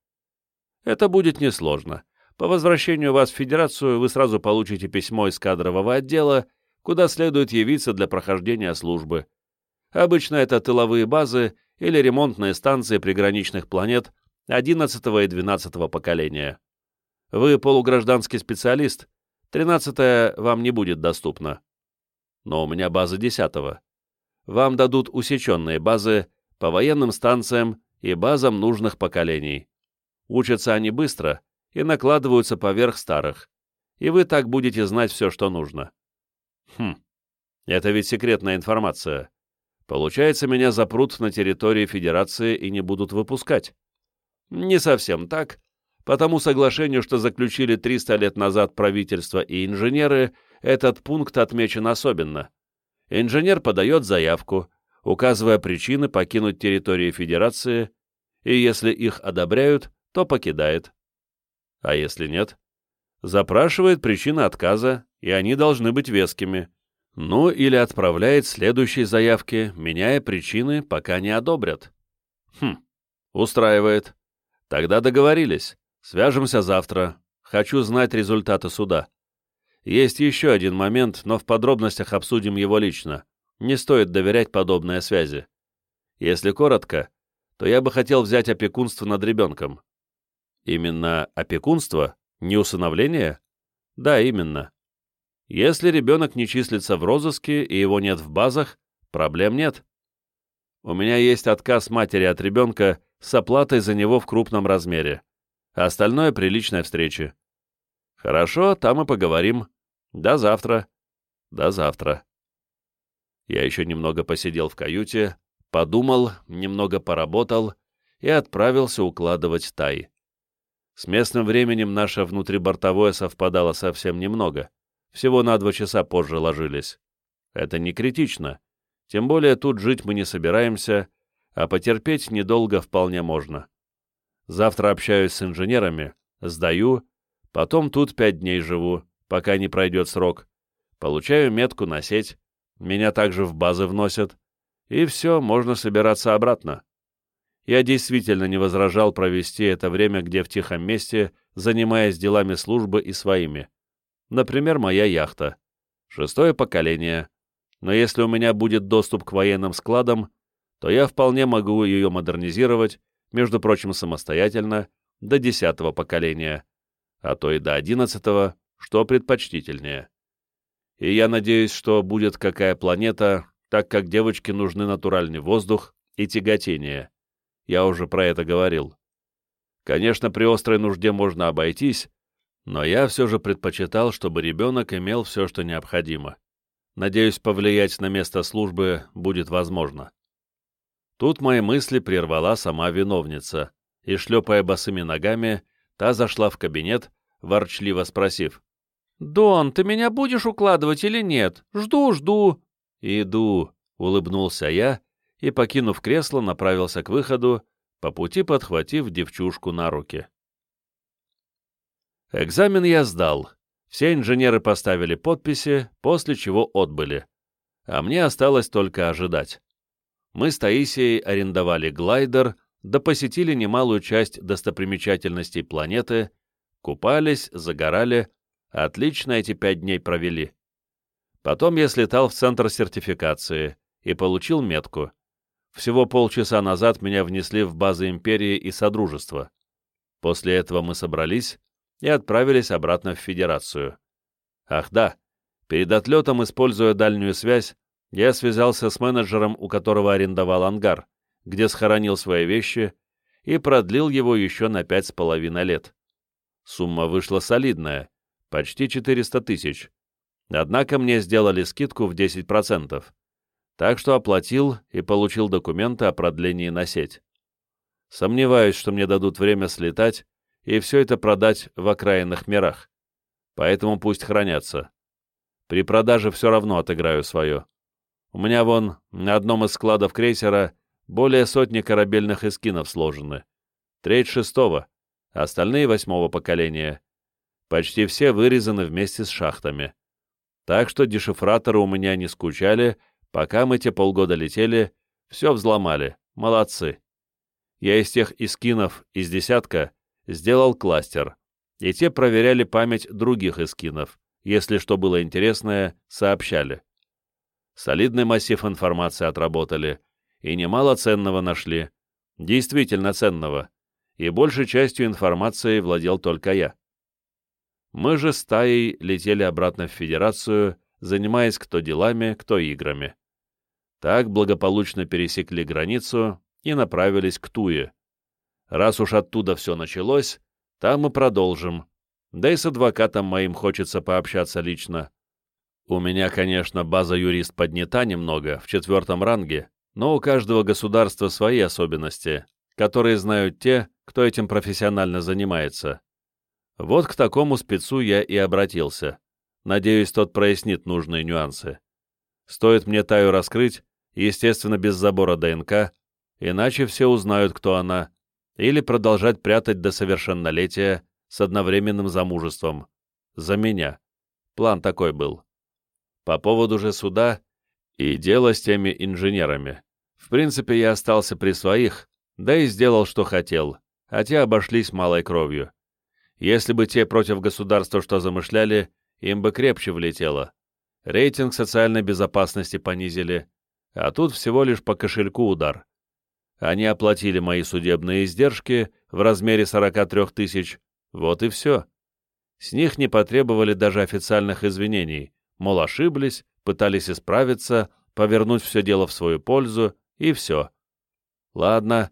Это будет несложно. По возвращению вас в Федерацию вы сразу получите письмо из кадрового отдела, куда следует явиться для прохождения службы. Обычно это тыловые базы или ремонтные станции приграничных планет 11 и 12 поколения. Вы полугражданский специалист, 13 вам не будет доступно. Но у меня база 10 -го. Вам дадут усеченные базы по военным станциям и базам нужных поколений. Учатся они быстро и накладываются поверх старых, и вы так будете знать все, что нужно. Хм, это ведь секретная информация. Получается, меня запрут на территории Федерации и не будут выпускать. Не совсем так. По тому соглашению, что заключили 300 лет назад правительство и инженеры, этот пункт отмечен особенно. Инженер подает заявку, указывая причины покинуть территорию Федерации, и если их одобряют, то покидает. А если нет? Запрашивает причины отказа, и они должны быть вескими. Ну, или отправляет следующие заявки, меняя причины, пока не одобрят. Хм, устраивает. Тогда договорились. Свяжемся завтра. Хочу знать результаты суда. Есть еще один момент, но в подробностях обсудим его лично. Не стоит доверять подобные связи. Если коротко, то я бы хотел взять опекунство над ребенком. Именно опекунство? Не усыновление? Да, именно. Если ребенок не числится в розыске и его нет в базах, проблем нет. У меня есть отказ матери от ребенка с оплатой за него в крупном размере. Остальное при личной встрече. Хорошо, там и поговорим. До завтра. До завтра. Я еще немного посидел в каюте, подумал, немного поработал и отправился укладывать тай. С местным временем наше внутрибортовое совпадало совсем немного. Всего на два часа позже ложились. Это не критично. Тем более тут жить мы не собираемся, а потерпеть недолго вполне можно. Завтра общаюсь с инженерами, сдаю, потом тут пять дней живу, пока не пройдет срок. Получаю метку на сеть, меня также в базы вносят, и все, можно собираться обратно. Я действительно не возражал провести это время где в тихом месте, занимаясь делами службы и своими. Например, моя яхта. Шестое поколение. Но если у меня будет доступ к военным складам, то я вполне могу ее модернизировать, между прочим, самостоятельно, до десятого поколения, а то и до одиннадцатого, что предпочтительнее. И я надеюсь, что будет какая планета, так как девочке нужны натуральный воздух и тяготение. Я уже про это говорил. Конечно, при острой нужде можно обойтись, но я все же предпочитал, чтобы ребенок имел все, что необходимо. Надеюсь, повлиять на место службы будет возможно. Тут мои мысли прервала сама виновница, и, шлепая босыми ногами, та зашла в кабинет, ворчливо спросив. «Дон, ты меня будешь укладывать или нет? Жду, жду». «Иду», — улыбнулся я и, покинув кресло, направился к выходу, по пути подхватив девчушку на руки. Экзамен я сдал. Все инженеры поставили подписи, после чего отбыли. А мне осталось только ожидать. Мы с Таисией арендовали глайдер, да посетили немалую часть достопримечательностей планеты, купались, загорали, отлично эти пять дней провели. Потом я слетал в центр сертификации и получил метку. Всего полчаса назад меня внесли в базы Империи и Содружества. После этого мы собрались и отправились обратно в Федерацию. Ах да, перед отлетом, используя дальнюю связь, я связался с менеджером, у которого арендовал ангар, где схоронил свои вещи, и продлил его еще на пять с половиной лет. Сумма вышла солидная, почти 400 тысяч. Однако мне сделали скидку в 10%, так что оплатил и получил документы о продлении на сеть. Сомневаюсь, что мне дадут время слетать и все это продать в окраинных мирах. Поэтому пусть хранятся. При продаже все равно отыграю свое. У меня вон на одном из складов крейсера более сотни корабельных эскинов сложены. Треть шестого, остальные восьмого поколения. Почти все вырезаны вместе с шахтами. Так что дешифраторы у меня не скучали, пока мы те полгода летели, все взломали. Молодцы. Я из тех эскинов из десятка сделал кластер, и те проверяли память других эскинов, если что было интересное, сообщали. Солидный массив информации отработали, и немало ценного нашли, действительно ценного, и большей частью информации владел только я. Мы же стаей летели обратно в Федерацию, занимаясь кто делами, кто играми. Так благополучно пересекли границу и направились к Туе, Раз уж оттуда все началось, там мы продолжим. Да и с адвокатом моим хочется пообщаться лично. У меня, конечно, база юрист поднята немного, в четвертом ранге, но у каждого государства свои особенности, которые знают те, кто этим профессионально занимается. Вот к такому спецу я и обратился. Надеюсь, тот прояснит нужные нюансы. Стоит мне Таю раскрыть, естественно, без забора ДНК, иначе все узнают, кто она, или продолжать прятать до совершеннолетия с одновременным замужеством. За меня. План такой был. По поводу же суда и дела с теми инженерами. В принципе, я остался при своих, да и сделал, что хотел, а те обошлись малой кровью. Если бы те против государства что замышляли, им бы крепче влетело. Рейтинг социальной безопасности понизили, а тут всего лишь по кошельку удар. Они оплатили мои судебные издержки в размере 43 тысяч, вот и все. С них не потребовали даже официальных извинений, мол, ошиблись, пытались исправиться, повернуть все дело в свою пользу, и все. Ладно,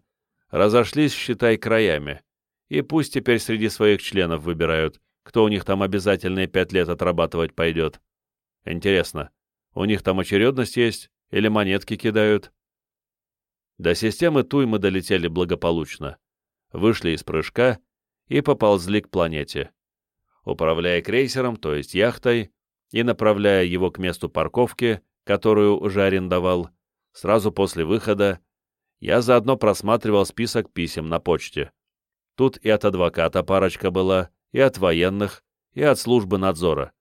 разошлись, считай, краями. И пусть теперь среди своих членов выбирают, кто у них там обязательные пять лет отрабатывать пойдет. Интересно, у них там очередность есть или монетки кидают? До системы Туй мы долетели благополучно. Вышли из прыжка и поползли к планете. Управляя крейсером, то есть яхтой, и направляя его к месту парковки, которую уже арендовал, сразу после выхода, я заодно просматривал список писем на почте. Тут и от адвоката парочка была, и от военных, и от службы надзора.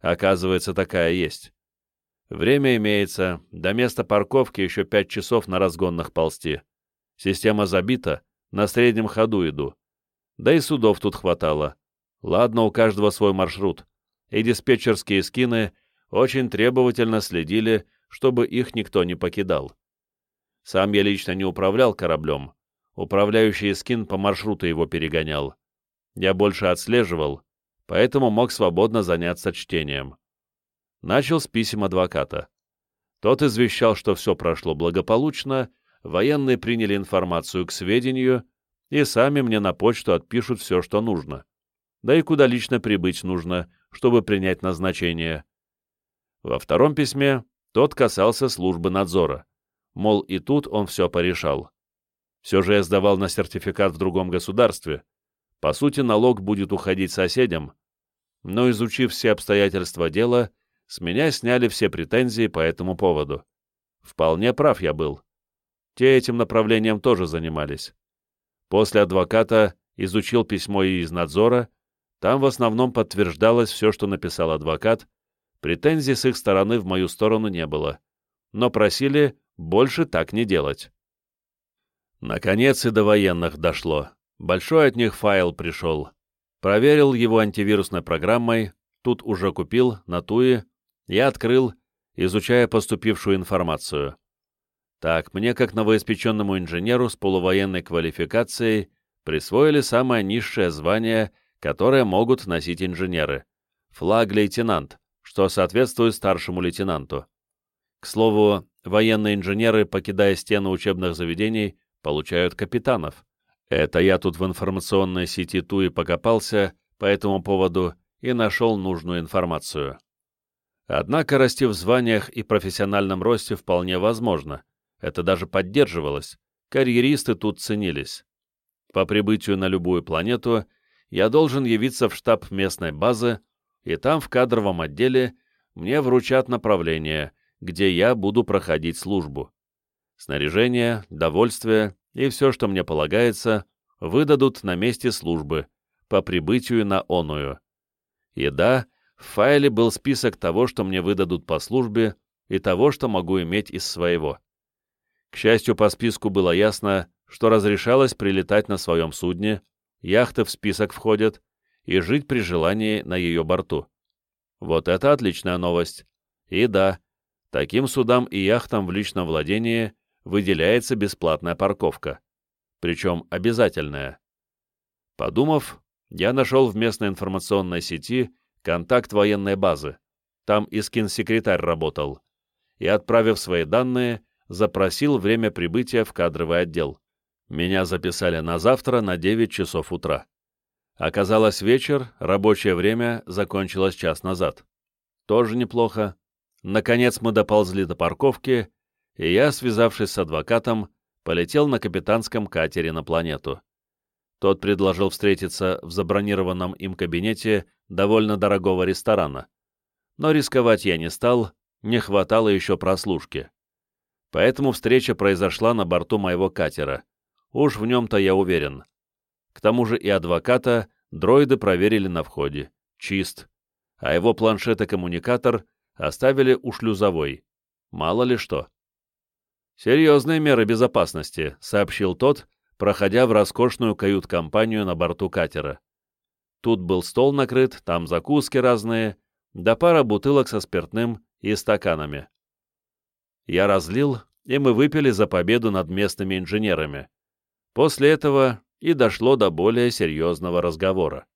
Оказывается, такая есть. Время имеется, до места парковки еще пять часов на разгонных ползти. Система забита, на среднем ходу иду. Да и судов тут хватало. Ладно, у каждого свой маршрут. И диспетчерские скины очень требовательно следили, чтобы их никто не покидал. Сам я лично не управлял кораблем. Управляющий скин по маршруту его перегонял. Я больше отслеживал, поэтому мог свободно заняться чтением. Начал с писем адвоката. Тот извещал, что все прошло благополучно, военные приняли информацию к сведению и сами мне на почту отпишут все, что нужно. Да и куда лично прибыть нужно, чтобы принять назначение. Во втором письме тот касался службы надзора. Мол, и тут он все порешал. Все же я сдавал на сертификат в другом государстве. По сути, налог будет уходить соседям. Но, изучив все обстоятельства дела, с меня сняли все претензии по этому поводу. Вполне прав я был. Те этим направлением тоже занимались. После адвоката изучил письмо и из надзора, там в основном подтверждалось все, что написал адвокат, претензий с их стороны в мою сторону не было, но просили больше так не делать. Наконец и до военных дошло. Большой от них файл пришел. Проверил его антивирусной программой, тут уже купил, на туи, я открыл, изучая поступившую информацию. Так, мне, как новоиспеченному инженеру с полувоенной квалификацией, присвоили самое низшее звание, которое могут носить инженеры — флаг-лейтенант, что соответствует старшему лейтенанту. К слову, военные инженеры, покидая стены учебных заведений, получают капитанов. Это я тут в информационной сети ТУИ покопался по этому поводу и нашел нужную информацию. Однако расти в званиях и профессиональном росте вполне возможно. Это даже поддерживалось. Карьеристы тут ценились. По прибытию на любую планету я должен явиться в штаб местной базы, и там в кадровом отделе мне вручат направление, где я буду проходить службу. Снаряжение, довольствие и все, что мне полагается, выдадут на месте службы, по прибытию на оную. Еда, в файле был список того, что мне выдадут по службе, и того, что могу иметь из своего. К счастью, по списку было ясно, что разрешалось прилетать на своем судне, яхты в список входят, и жить при желании на ее борту. Вот это отличная новость. И да, таким судам и яхтам в личном владении выделяется бесплатная парковка. Причем обязательная. Подумав, я нашел в местной информационной сети контакт военной базы. Там и скин-секретарь работал. И, отправив свои данные, запросил время прибытия в кадровый отдел. Меня записали на завтра на 9 часов утра. Оказалось вечер, рабочее время закончилось час назад. Тоже неплохо. Наконец мы доползли до парковки и я, связавшись с адвокатом, полетел на капитанском катере на планету. Тот предложил встретиться в забронированном им кабинете довольно дорогого ресторана. Но рисковать я не стал, не хватало еще прослушки. Поэтому встреча произошла на борту моего катера. Уж в нем-то я уверен. К тому же и адвоката дроиды проверили на входе. Чист. А его планшет и коммуникатор оставили у шлюзовой. Мало ли что. «Серьезные меры безопасности», — сообщил тот, проходя в роскошную кают-компанию на борту катера. Тут был стол накрыт, там закуски разные, да пара бутылок со спиртным и стаканами. Я разлил и мы выпили за победу над местными инженерами. После этого и дошло до более серьезного разговора.